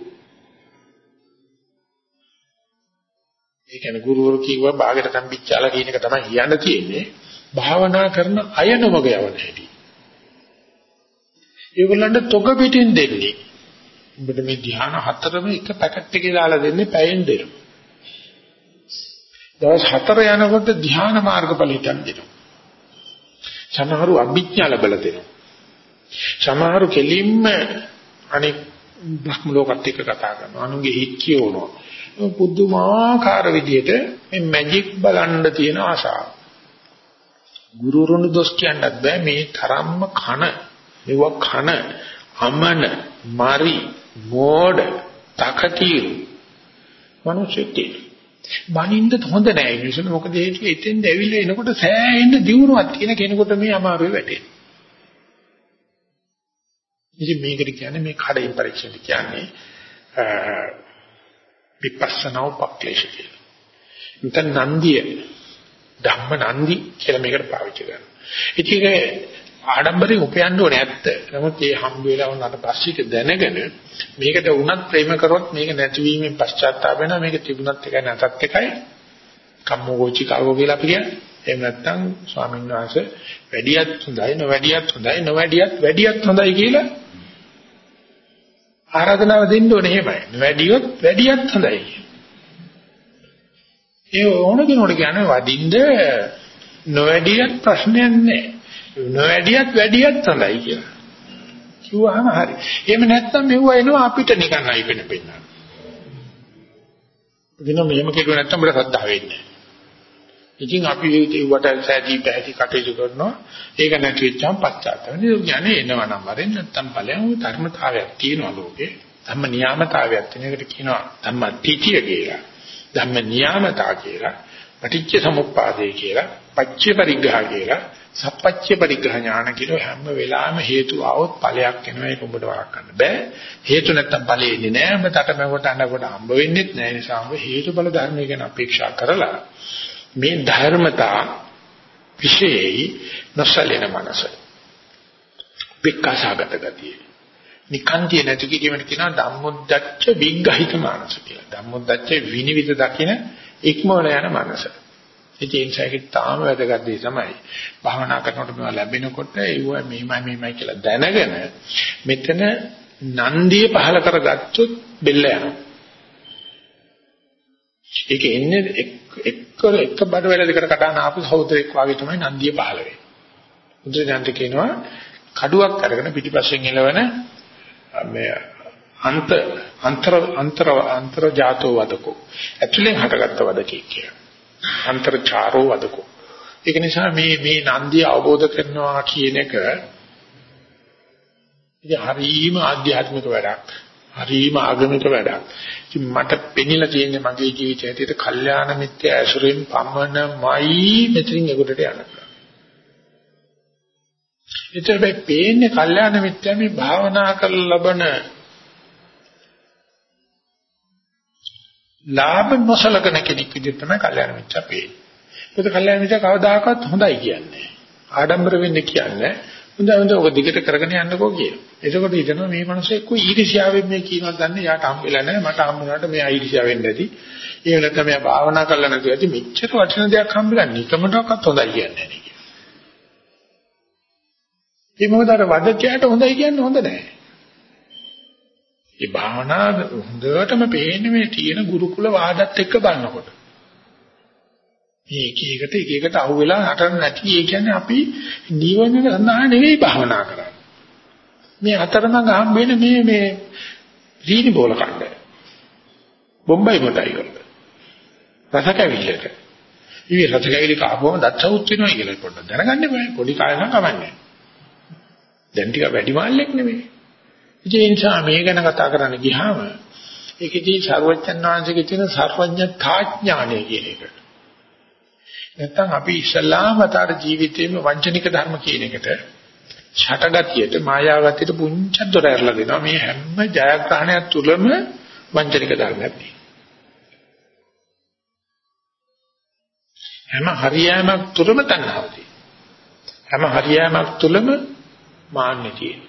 ඒ කියන්නේ ගුරුවරු කිව්වා බාගෙට තම්බිච්චාලා කියන එක තමයි කියන්න තියෙන්නේ භාවනා කරන අය නොමග යවන හැටි ඒගොල්ලන්ට තොග පිටින් දෙන්නේ. උඹට මේ ධ්‍යාන හතරම එක පැකට් එකේ දාලා දෙන්නේ පැයෙන් දෙනවා. දවස් හතර යනකොට ධ්‍යාන මාර්ගඵල හිතන් දෙනවා. සමහරු අභිඥා ලැබලා දෙනවා. සමහරු කෙලින්ම අනික් බ්‍රහ්ම ලෝකත් එක්ක කතා කරනවා. අනුගේ හිත් කියවනවා. පුදුමාකාර විදිහට මේ මැජික් බලන්න තියෙන ආසාව. ගුරුරුන් දොස් කියන්නත් බෑ මේ තරම්ම කන මෙව කන අමන මරි මෝඩ තකතිරු මනුෂ්‍යෙක් බනින්ද හොඳ නෑ ඉතින් මොකද ඒක එතෙන්ද ඇවිල්ලා එනකොට සෑහෙන්න දියුණුවක් තියෙන කෙනෙකුට මේ අමාරුවේ වැටෙන්නේ. ඉතින් මේකට කියන්නේ මේ කඩේ පරීක්ෂණ කියන්නේ විපස්සනා උපක්ලේශ කියලා. ඉතින් නන්දිය ධම්ම නන්දි කියලා මේකට පාවිච්චි කරනවා. ඉතින් ආඩම්බරේ උපයන්න ඕනේ ඇත්ත. නමුත් මේ හම්බ වෙලා වුණාට පස්සේ ඒක දැනගෙන මේකට වුණත් ප්‍රේම කරොත් මේක නැතිවීමෙන් පශ්චාත්තාප වෙනවා. මේක තිබුණත් එකයි නැතත් එකයි. කම්මෝචි කාගෝ කියලා අපි කියන්නේ. එහෙම නැත්නම් ස්වාමීන් වහන්සේ වැඩියත් හොඳයි නොවැඩියත් හොඳයි නොවැඩියත් වැඩියත් හොඳයි කියලා ආරාධනාව දෙන්න ඕනේ එහෙමයි. වැඩියොත් වැඩියත් හොඳයි. ඒ ඕන කෙනෙකුට කියන්නේ වදින්න නොවැඩියත් ප්‍රශ්නයක් නැහැ. නොවැඩියත් වැඩියත් හොඳයි කියලා. කිව්වහම හරි. එහෙම නැත්නම් මෙව්ව එනවා අපිට නිකන් අයිපෙන පෙන්නන. දින මෙහෙම කෙරුවේ නැත්නම් අපිට සද්ධා වෙන්නේ නැහැ. ඉතින් අපි ඒවට සෑදී පැහැදි කටයුතු කරනවා. ඒක නැති වෙච්චාම පශ්චාත්තාප වෙනවා. කියන්නේ එනවා නම් වරෙන් නැත්තම් ඵලයන් ওই ධර්මතාවයක් තියෙනවා ලෝකේ. ධම්ම නියාමතාවයක් තියෙන එකට කියනවා ධම්ම තිතිය කියලා. ධම්ම නියාමතා කියලා. පටිච්ච සමුප්පාදේ කියලා. පච්ච පරිග්‍රහ කියලා. සප්පච්ච පරිග්‍රහ ඥාන කියලා හැම වෙලාවෙම හේතු આવොත් ඵලයක් එනවා ඒක ඔබට වළක්වන්න බෑ හේතු නැත්තම් ඵලෙ එන්නේ නෑ ඔබ තටමැවට අඬකොට හම්බ වෙන්නේ නෑ නිසා ඔබ හේතුඵල ධර්මය ගැන අපේක්ෂා කරලා මේ ධර්මතා විශේෂයි නොසලෙන මනස. පික්කසගත ගතිය. නිකන්තිය නැති කිරීමට කියනවා ධම්මොද්දච්ච විග්ඝහිත මනස කියලා. ධම්මොද්දච්ච විනිවිද දකින ඉක්මවල යන මනස. ඉතින් ඒකේ තාම වැදගත් දේ තමයි භාවනා කරනකොට මේවා ලැබෙනකොට ඒව මෙහිමයි මෙහිමයි කියලා දැනගෙන මෙතන නන්දිය පහල කරගත්තොත් බෙල්ල යනවා. ඒක එන්නේ එක්ක එක බඩ වල දෙකට කඩන ආපු සහෝදරෙක් වගේ තමයි නන්දිය පහළ වෙන්නේ. බුදුරජාණන් කියනවා කඩුවක් අරගෙන පිටිපස්සෙන් එළවන මේ අන්ත අන්තර අන්තර අන්තර ජාතෝ වදකෝ. ඇතුලෙන් හටගත්ත වදකේ කියලා. අන්තර්චාරෝ වදකෝ. ඒක නිසා මේ මේ නන්දිය අවබෝධ කරනවා කියන එක ඉතින් හරීම ආධ්‍යාත්මික වැඩක්. හරීම ආගමික වැඩක්. ඉතින් මට පෙනිලා තියෙන්නේ මගේ ජීවිතය ඇතුළත කල්යාණ මිත්‍ය ඇසුරෙන් පමණමයි මෙතනින් එගොඩට යන්න පුළුවන්. ඒතර මේ පේන්නේ කල්යාණ මිත්‍ය මේ භාවනා කරලා ලබන ලාභ නොසලකන කෙනෙක් විදිහට තමයි කල්යාණ මිත්‍ය පේන්නේ. ඒක කල්යාණ මිත්‍ය කවදාකවත් හොඳයි කියන්නේ. ආඩම්බර වෙන්න කියන්නේ හොඳ හොඳ ඔක දිගට කරගෙන යන්නකෝ කියන. එතකොට හිතනවා මේ මිනිස්සු එක්ක ඊර්ෂ්‍යාවෙන් මේ කියනවත් දන්නේ යාට හම්බෙලා නැහැ මට හම්බුනාට මෙයා ඊර්ෂ්‍යාවෙන් නැති. ඒ වෙනත්නම් මෙයා භාවනා කරලා නැතුව ඇති මෙච්චර වටින දෙයක් හම්බෙලා නිකමටවත් හොඳයි කියන්නේ නැහැ. ඒ මොකද අර වදකයට හොඳයි කියන්නේ හොඳ නැහැ. ඒ භාවනා හොඳටම පේන්නේ මේ තියෙන ගුරුකුල වාදත් එක්ක බලනකොට. මේ එක එකට එක එකට අහු වෙලා හටන්න නැති ඒ කියන්නේ අපි නිවන සඳහා නෙවෙයි භාවනා කරන්නේ. මේ අතරමඟ හම්බෙන මේ මේ දීනි බෝල කණ්ඩ. බොම්බයි මොටයි වල. රසකවිල්ලට. ඉතින් රසකවිලි කාපුවම දත්සවුත් වෙනවා කියලා පොඩ්ඩක් දැනගන්න බෑ. පොඩි කායසම් කමන්නේ. දැන් ටික වැඩි මාල්ලෙක් නෙමෙයි. ඉතින් ඒ නිසා මේ ගැන කතා කරන්න ගියාම ඒකෙදී ਸਰවඥාන් වහන්සේගේ තියෙන සර්වඥතා ඥානය කියන එක. නැත්තම් අපි ඉස්ලාම අතර ජීවිතේම වංචනික ධර්ම කියන එකට ඡටගතියට මායාගතියට පුංචි දොර ඇරලා දෙනවා. මේ හැම ජයග්‍රහණයක් තුලම වංචනික ධර්මයක් හැම හරියෑමක් තුලම තණ්හාව හැම හරියෑමක් තුලම මාන්නය තියෙනවා.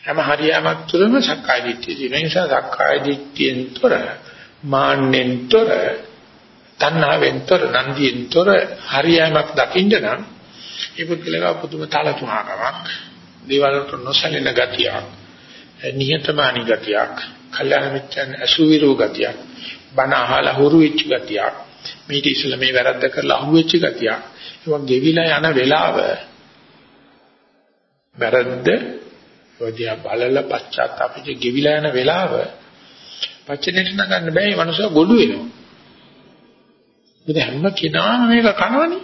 හැම හරියෑමක් තුලම සක්කාය දිට්ඨිය තියෙන නිසා සක්කාය දිට්ඨියෙන් තොර මාන්නෙන් තොර තණ්හාවෙන්තර නන්දියෙන්තර හරියමක් දකින්න නම් ඒ පුද්ගලයා පුදුම තලතුණකමක් දේවල් වලට නොසැලෙන ගතියක් නිහතමානී ගතියක් කල්යාණ මිත්‍යන් අසුවිරෝ ගතියක් බණ අහලා හුරු වෙච්ච ගතියක් මේක ඉස්සෙල්ලා මේ වැරද්ද කරලා අහු වෙච්ච ගතියක් ඒක ගෙවිලා යන වෙලාව වැරද්ද ඔදියා බලලා පශ්චාත්තාපෙට ගෙවිලා යන වෙලාව පච්චනෙට නගන්න බෑ මේ මනුස්සයා ගොළු වෙනවා මොකද හැම කෙනාම මේක කනවනේ.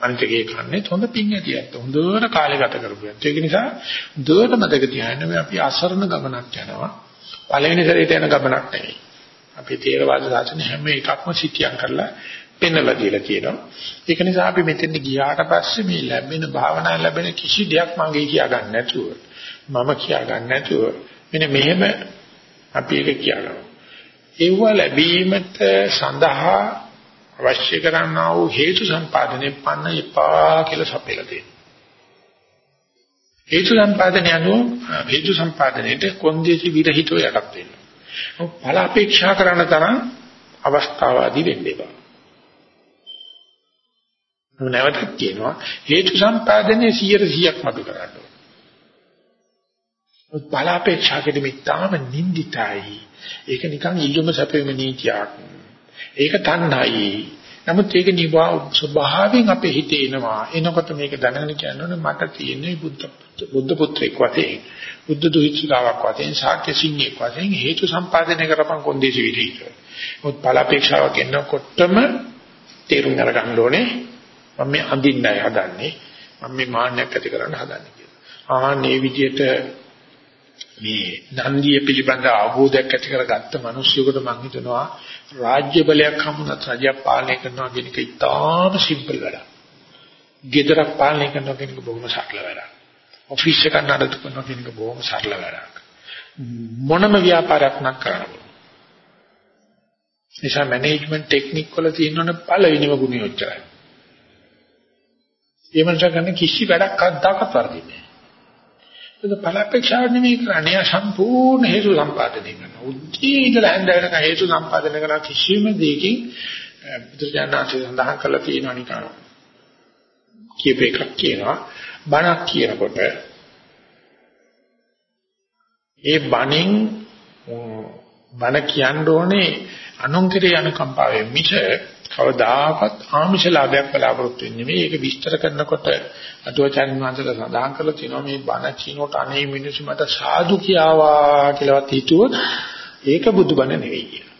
අනිත් එකේ කන්නේ හොඳ පිං ඇතියත් හොඳට කාලය ගත කරපුවා. ඒක නිසා දුවට මතක තියාගන්න මේ අපි අසරණ ගමනක් යනවා. පළවෙනි සැරේට යන ගමනක් නෙවෙයි. අපි තේරවාද සාසන හැම එකක්ම සිටියම් කරලා පෙන්වලා දීලා කියනවා. ඒක නිසා අපි මෙතෙන් ගියාට පස්සේ මේ ලැබෙන භාවනා ලැබෙන කිසි දෙයක් මගේ කියා ගන්න නැතුව මම කියා ගන්න නැතුව මෙන්න මෙහෙම අපි ඒක කියනවා. ඒව ලැබීමට සඳහා අවශ්‍ය කරනා වූ හේතු සම්පාදනය පන්න එපා කියලා සපයලා දෙනවා. හේතු සම්පාදනය අනුව හේතු සම්පාදනයේට කොන්දේසි විරහිතව යටත් වෙනවා. ඵල අපේක්ෂා කරන තරම් අවස්ථාවාදී වෙන්න එපා. නැවතත් කියනවා හේතු සම්පාදනයේ 100%ක් මතු කරන්න ඕන. ඵල අපේක්ෂා කිරීම ඉතාම නින්දිතයි. ඒක නිකන් ඉල්ලුම සැපෙම නීතියක්. ඒක තණ්හයි. නමුත් ඒක නිවා ස්වභාවයෙන් අපේ හිතේ එනවා. එනකොට මේක දැනගෙන කියනවනේ මට තියෙන්නේ බුද්ධ බුද්ධ පුත්‍රෙක් වශයෙන්, බුද්ධ දුහිතෘකාවක් වශයෙන්, ශාක්‍ය සිංහෙක් වශයෙන් හේතු සම්පාදනය කරපන් කොන්දේසි විදිහට. මොකද ඵලාපේක්ෂාවක් එනකොටම තේරුම් අරගන්න ඕනේ මම මේ අඳින්නයි හදන්නේ. මම මේ මාන්නයක් ඇති කරන්න හදන්නේ කියලා. ආන්නේ විදිහට මේ නන්දිය පිළිබඳ අවබෝධයක් ඇති කරගත්ත මිනිස්සුෙකුට මම හිතනවා රාජ්‍ය බලයක් හමුනත් රජයක් පාලනය කරනවා කියන එක ඉතාම සිම්පල් වැඩක්. ගෙදරක් පාලනය කරනවා කියන එක බොහොම සරල වැඩක්. ඔෆිස් එකක් නඩත්තු කරනවා කියන එක බොහොම සරල වැඩක්. මොනම ව්‍යාපාරයක් නම් කරන්න නිසා මැනේජ්මන්ට් ටෙක්නික් වල තියෙනවනේ පළවෙනිම ගුණය ඔච්චරයි. ඒ මනස ගන්න කිසි වැඩක් අද්දාකත් වර්ධින්නේ ඒක පළපේක්ෂාව නෙමෙයි කරන්නේ සම්පූර්ණ හේතු සම්පාදනය කරනවා. උද්දී ඉඳලා හන්ද වෙනකන් හේතු සම්පාදනය කරන කිසිම දෙයකින් බුදුජානනාථේ සඳහන් කරලා තියෙනවා නිකන්. කීප එකක් කියනවා බණක් කියනකොට ඒ බණෙන් බණ කියන්න ඕනේ අනුන්තරේ අනුකම්පාවෙන් මිස කවදාකවත් ආමිෂ ලාභයක් බලාපොරොත්තු වෙන්නේ නෙවෙයි. ඒක විස්තර කරනකොට අටුවචාන් වහන්සේලා සඳහන් කරලා තියෙනවා මේ බණ කිනෝට අනේ මිනිස්සු මට සාදු කියාවා කියලාවත් හිතුවොත් ඒක බුදුබණ නෙවෙයි කියලා.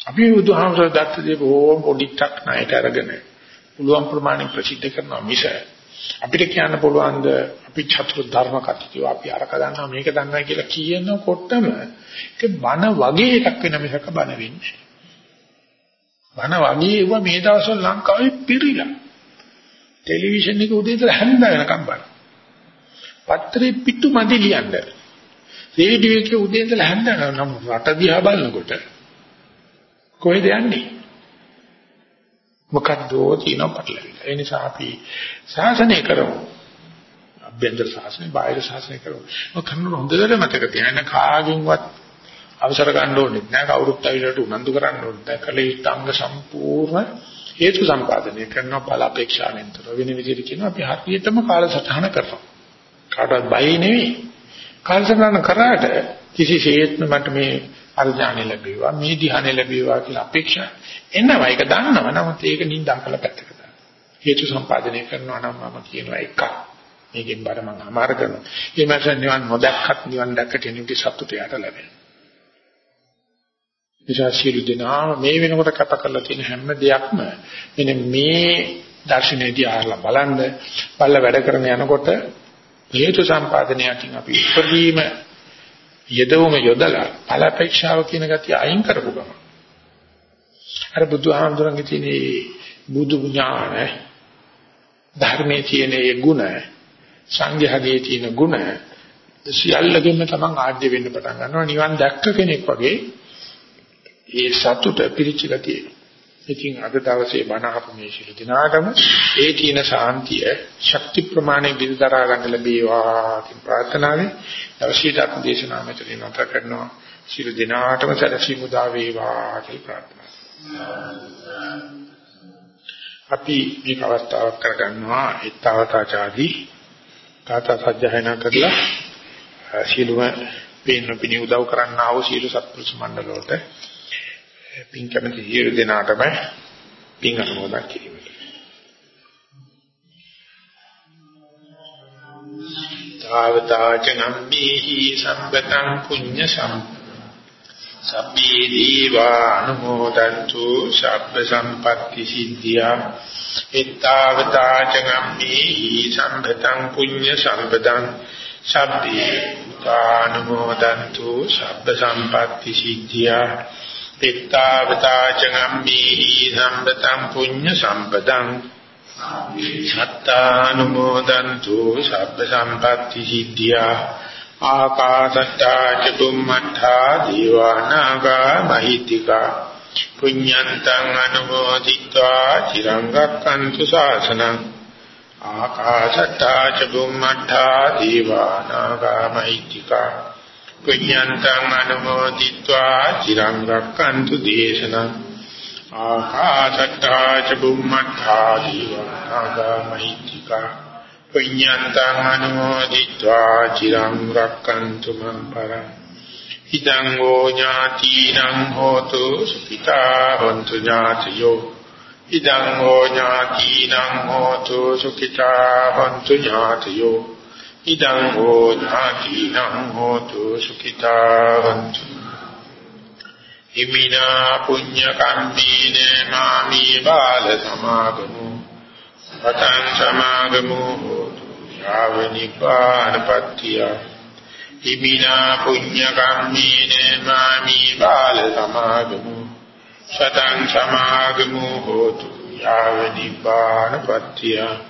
අපි බුදුහාමර දත්තේ බොහොම පොඩික් ණයට අරගෙන පුළුවන් ප්‍රමාණය ප්‍රසිද්ධ කරනවා මිස අපිට කියන්න පුළුවන්ද අපි චතුර් ධර්ම කතියෝ අපි අරක දන්නවා මේක දන්නවා කියලා කියනකොටම ඒක බණ වගේ එකක් වෙන මිසක බණ වෙන්නේ බණ වගේ ඒවා මේ දවස්වල ලංකාවේ පිරිලා. ටෙලිවිෂන් එක උදේ ඉඳලා හැන්ද වෙනකම් බලන. පත්‍රේ පිටු මදි ලියන්න. රේඩියෝ එකේ උදේ ඉඳලා හැන්ද නම් රට දිහා බලනකොට කොහෙද යන්නේ? මොකද්ද තියෙන පටලවිලා. ඒ නිසා අපි ශාසනය කරමු. අභ්‍යන්තර ශාසනය, බාහිර ශාසනය කරමු. මොකද හොඳට මතක තියාගන්න කාගෙන්වත් අවසර ගන්න ඕනේ නැහැ කවුරුත් අවිලට උනන්දු කරන්න ඕනේ නැහැ කලේ අංග සම්පූර්ණ හේතු සම්පාදනය කරනවා බල අපේක්ෂාවෙන් තොර වෙන විදිහට කියනවා අපි හරියටම කාලසටහන කරනවා කාටවත් බය නෙවෙයි කාලසටහන කරාට කිසිසේත්ම මට මේ අර්ධානෙ ලැබේවා මේ ධ්‍යානෙ ලැබේවා කියලා අපේක්ෂා එනවා. ඒක දන්නවා. නමුත් ඒක නින්දා කළ පැත්තකට දාන්න හේතු සම්පාදනය කරනවා නම් මම කියනවා එකක්. මේකෙන් බර මම අමාරු කරනවා. ඒ මාස නිවන් නොදැක්කත් නිවන් දැක්ක කෙනෙකුගේ සතුට යට ලැබෙනවා. නිසා සියලු දෙනාම මේ වෙනකොට කතා කරලා තියෙන හැම දෙයක්ම මෙන්න මේ දර්ශනයේදී අහලා බලන්න. බල්ල වැඩ කරන යනකොට හේතු සම්පාදනයකින් අපි ඉපදීම යදවම යොදලා ඵලපේක්ෂාව කියන ගතිය අයින් කරපු ගම. අර බුදුහාමුදුරන්ගේ තියෙන බුදු ඥාන ධර්මයේ තියෙන ඒ ගුණ සංඝයාගේ තියෙන ගුණ සියල්ලකින්ම තමන් ආඩ්‍ය වෙන්න පටන් ගන්නවා නිවන් දැක්ක කෙනෙක් වගේ ඒ සතුට පිරිච්ච ගතිය. ඉතින් අද දවසේ බණ අහපු මේ ශිරු දිනාටම ඒ තියෙන සාන්තිය ශක්ති ප්‍රමාණය විදතරා ගන්න ලැබේවා කියන ප්‍රාර්ථනාවෙන් අවශ්‍ය ධර්ම දේශනාව මෙතන නතර කරනවා. ශිරු දිනාටම සැලසීම උදා වේවා කියලා ප්‍රාර්ථනා අපි මේක අවස්ථාවක් කරගන්නවා ඊතාවතාචාදී කාතා සජ්ජහායනා කරලා සීලුම පේන පිණි උදව් කරන්නා වූ සීල සත්පුරුෂ මණ්ඩලවලට පින් කැමති සියලු දෙනාටම පින් අනුමෝදන් කිරීමට. තාවතාච නම්මේහි සම්පතං පුඤ්ඤ සම් සබ්බේ දීවා අනුමෝදන්තු සබ්බ සම්පatti සිද්ධියා. ittavataචගම්මේ සම්පතං පුඤ්ඤ සම්පතං සබ්බේ කානුමෝදන්තු සබ්බ සම්පatti සිද්ධියා. පිට්ඨාවතා චගම්මේහි සම්පතං පුඤ්ඤ සම්පතං සත්තානුමෝදන්තු සබ්බ සම්පatti සිද්ධියා ආකාශට්ටා ච බුම්මඨා දීවානාගා මහිත්‍තිකා පුඤ්ඤන්තං අනුමෝදිत्वा චිරංගක්කන්තු ශාසනං ආකාශට්ටා ච බුම්මඨා දීවානාගා මහිත්‍තිකා කුඤ්ඤන්තං අනුමෝදිत्वा চিරං රක්칸තු දේශනං ආකාශට්ටා ච බුම්මඨා දීවානාගාමයිත්‍තිකා කුඤ්ඤන්තං අනුමෝදිत्वा চিරං රක්칸තු මං පරං හිතං ෝ ඥාතිනං හෝතු සුඛිතා හොන්තු ඥාතියෝ ඉදං ෝ ඥාතිනං හෝතු සුඛිතා හොන්තු ඥාතියෝ ඉදං ෝ ඥාතිනං හෝතු සුඛිතා හොන්තු ඉමිනා පුඤ්ඤ කම්මේන මාමි බාල සමාගමු. පතං සමාගමු යාව නිපානපත්තිය ඉමිනා පුඤ්ඤ කම්මේන මාමි බාල සමාගමු. සතං සමාගමු හෝතු යාව නිපානපත්තිය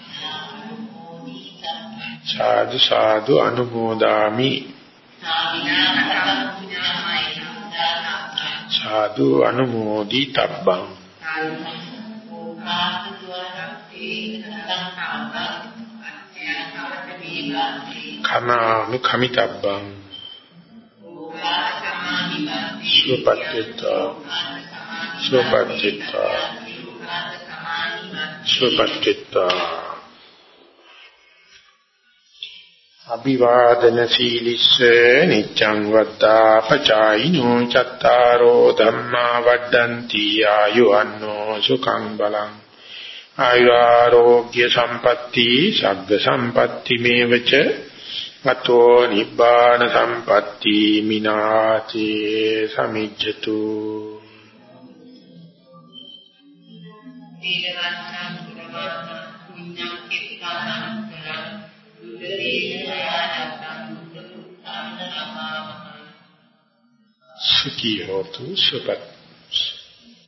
සාදු සාදු අනුමෝදාමි. සාදු අනුමෝදි තබ්බං. කමාමි කමිතබ්බං. සුපත්තිත්වා සුපත්තිත්වා සුපත්තිත්වා අභිවාදන සීලිස්ස නිච්ඡං වත්තා පචායිනෝ චත්තාරෝ ධම්මා වඩ්ඩಂತಿ ආයුවන්නෝ සුඛං බලං ආයුරෝග්‍ය සම්පatti සග්ග සම්පatti මේවච අතෝ නිබ්බාන සම්පatti මිනාති සමිජ්ජතු දීලවන්තං පුරවන්තං පුඤ්ඤං කිත්තානං කරං සුඛී හෝතු සුපත්